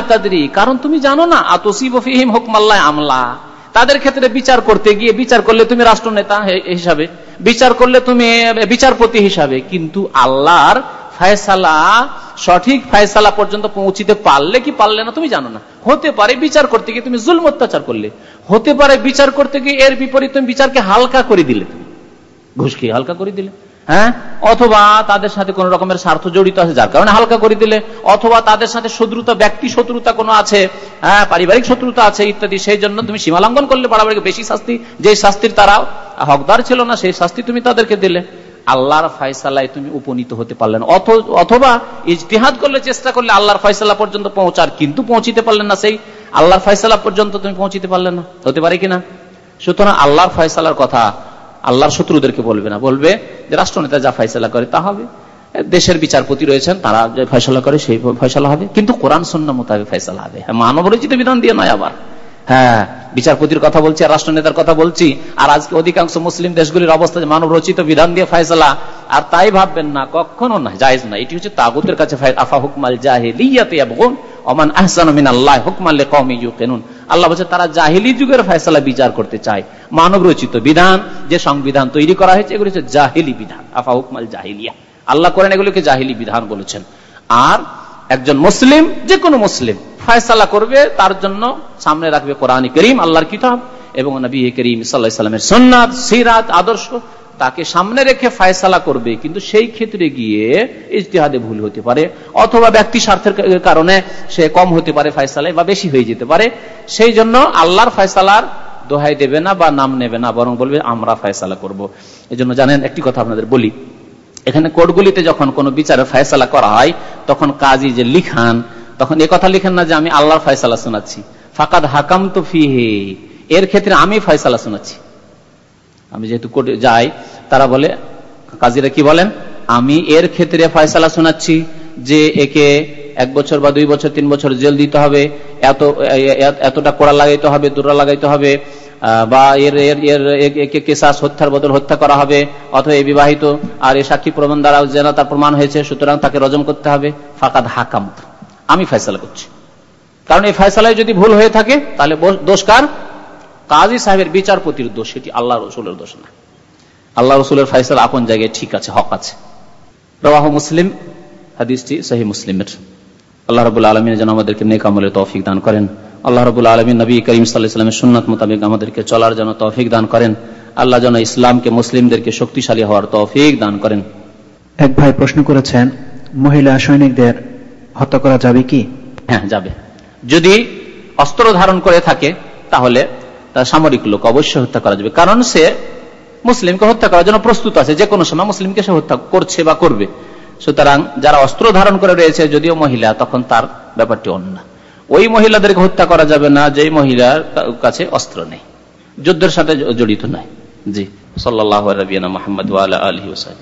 কারণ তুমি জানো না, আতসিব ফিহিম হুকমাল্লাহ আমলা। তাদের ক্ষেত্রে বিচার করতে গিয়ে বিচার করলে তুমি রাষ্ট্রনেতা হিসাবে, বিচার করলে তুমি বিচারপতি হিসাবে। কিন্তু আল্লাহর ফায়সালা, সঠিক ফায়সালা পর্যন্ত পৌঁছিতে পারলে কি পারলে না, তুমি জানো না। হতে পারে বিচার করতে গিয়ে তুমি জুল অত্যাচার করলে। হতে পারে বিচার করতে গিয়ে এর বিপরীত তুমি বিচারকে হালকা করে দিলে। তুমি ঘুষ খেয়ে হালকা করে দিলে। হ্যাঁ? অথবা তাদের সাথে কোন রকমের স্বার্থ জড়িত আছে, যার কারণে হালকা করে দিলে, অথবা তাদের সাথে শত্রুতা, ব্যক্তি শত্রুতা কোনো আছে হ্যাঁ পারিবারিক শত্রুতা আছে ইত্যাদি, সেই জন্য তুমি সীমালঙ্ঘন করলে বাড়াবাড়ি বেশি শাস্তি, যে শাস্তির তারা হকদার ছিল না, সেই শাস্তি তুমি তাদেরকে দিলে। আল্লাহর ফয়সালায় তুমি উপনীত হতে পারলে না। অথবা ইজতিহাদ করলে চেষ্টা করলে আল্লাহর ফয়সালা পর্যন্ত পৌঁছার, কিন্তু পৌঁছিতে পারলেন না সেই আল্লাহর ফয়সালা পর্যন্ত তুমি পৌঁছিতে পারলে না। হতে পারে কিনা? সুতরাং আল্লাহর ফয়সালার কথা আল্লাহর শত্রুদেরকে বলবে না। বলবে যে রাষ্ট্রনেতা যা ফয়সলা করে তা হবে। দেশের বিচারপতি রয়েছেন, তারা যে ফয়সলা করে সেই ফয়সলা হবে। কিন্তু কোরআন সন্ন্য মোতাবেক ফয়সলা হবে। হ্যাঁ মানব রচিত বিধান দিয়ে নয় আবার। হ্যাঁ বিচারপতির কথা বলছি রাষ্ট্রনেতার কথা বলছি, আর আজকে অধিকাংশ মুসলিম দেশগুলির অবস্থা মানব রচিত বিধান দিয়ে ফয়সলা, আর তাই ভাববেন না, কখনো না, জায়জ না। এটি হচ্ছে তাগুতের কাছে আফা হুকমাল জাহিলিয়াতে অমান আহসান আল্লাহ হুকমাল্লে কমি কেনুন আল্লাহ বলছে তারা জাহিলি যুগের ফয়সলা বিচার করতে চায়। মানব রচিত বিধান, যে সংবিধান তৈরি করা হয়েছে, এগুলি হচ্ছে জাহিলি বিধান। আফা হুকমাল জাহিলিয়া। আল্লাহ করেন এগুলিকে জাহিলি বিধান বলেছেন। আর একজন মুসলিম, যে কোনো মুসলিম, ফয়সালা করবে, তার জন্য সামনে রাখবে কোরআন করিম, আল্লাহর কিতাব, এবং নবী করিম সাল্লাহ সাল্লামের সন্ন্যাদ সিরাত, আদর্শ তাকে সামনে রেখে ফায়সালা করবে, কিন্তু সেই ক্ষেত্রে গিয়ে ইজতিহাদে ভুল হতে পারে, অথবা ব্যক্তি স্বার্থের কারণে সে কম হতে পারে ফায়সালায় বা বেশি হয়ে যেতে পারে। সেই জন্য আল্লাহর ফায়সালার দোহাই দেবে না বা নাম নেবে না, বরং বলবে, আমরা ফায়সালা করব। এই জন্য জানেন, একটি কথা আপনাদের বলি, এখানে কোর্টগুলিতে যখন কোনো বিচারের ফায়সালা করা হয়, তখন কাজী যে লিখান, তখন এ কথা লিখেন না যে, আমি আল্লাহর ফায়সালা শোনাচ্ছি। ফাকাদ হাকাম তো ফিহে, এর ক্ষেত্রে আমি ফয়সালা শোনাচ্ছি। আমি যেহেতু কোর্টে যাই, তারা বলে, কাজীরা কি বলেন? আমি এর ক্ষেত্রে ফয়সালা শোনাচ্ছি যে একে এক বছর বা দুই বছর, তিন বছর জেল দিতে হবে, এত, এতটা কোড়া লাগাইতে হবে দুরা লাগাইতে হবে বা এর এর এর একে কেসাস হত্যার বদল হত্যা করা হবে, অথবা এই বিবাহিত, আর এ সাক্ষী প্রমাণ দ্বারা যেন তার প্রমাণ হয়েছে, সুতরাং তাকে রজম করতে হবে, ফাঁকাদ হাকাম আমি ফয়সালা করছি। কারণ এই ফয়সালায় যদি ভুল হয়ে থাকে, তাহলে দোষকার কাজী সাহেবের বিচারপতির দোষ সেটি আল্লাহ রসুলের দোষ না। আল্লাহ রসুলের ফয়সালা আপন জায়গায় ঠিক আছে হক আছে। রবাহ মুসলিম হাদিসটি সহি মুসলিমের। আল্লাহ রবুল্লা আলমিন যেন আমাদেরকে নেক আমলের তৌফিক দান করেন। আল্লাহ রবুল্লা আলমিন নবী করিম সাল্লাহামের সুন্নাত মোতাবেক আমাদেরকে চলার জন্য তৌফিক দান করেন। আল্লাহ যেন ইসলামকে মুসলিমদেরকে শক্তিশালী হওয়ার তৌফিক দান করেন। এক ভাই প্রশ্ন করেছেন মহিলা সৈনিকদের হত্যা করা যাবে কি? হ্যাঁ যাবে। যদি অস্ত্র ধারণ করে থাকে তাহলে সামরিক লোক অবশ্যই হত্যা করা যাবে। কারণ সে মুসলিমকে হত্যা করার জন্য প্রস্তুত আছে। যে কোনো সময় মুসলিমকে সে হত্যা করছে বা করবে। সুতরাং যারা অস্ত্র ধারণ করে রয়েছে, যদিও মহিলা, তখন তার ব্যাপারটি অন্য। ওই মহিলাদেরকে হত্যা করা যাবে না যে মহিলার কাছে অস্ত্র নেই। যুদ্ধের সাথে জড়িত নয়। জি। সাল্লাহ রবিনা মোহাম্মদ আলহি ওসাহ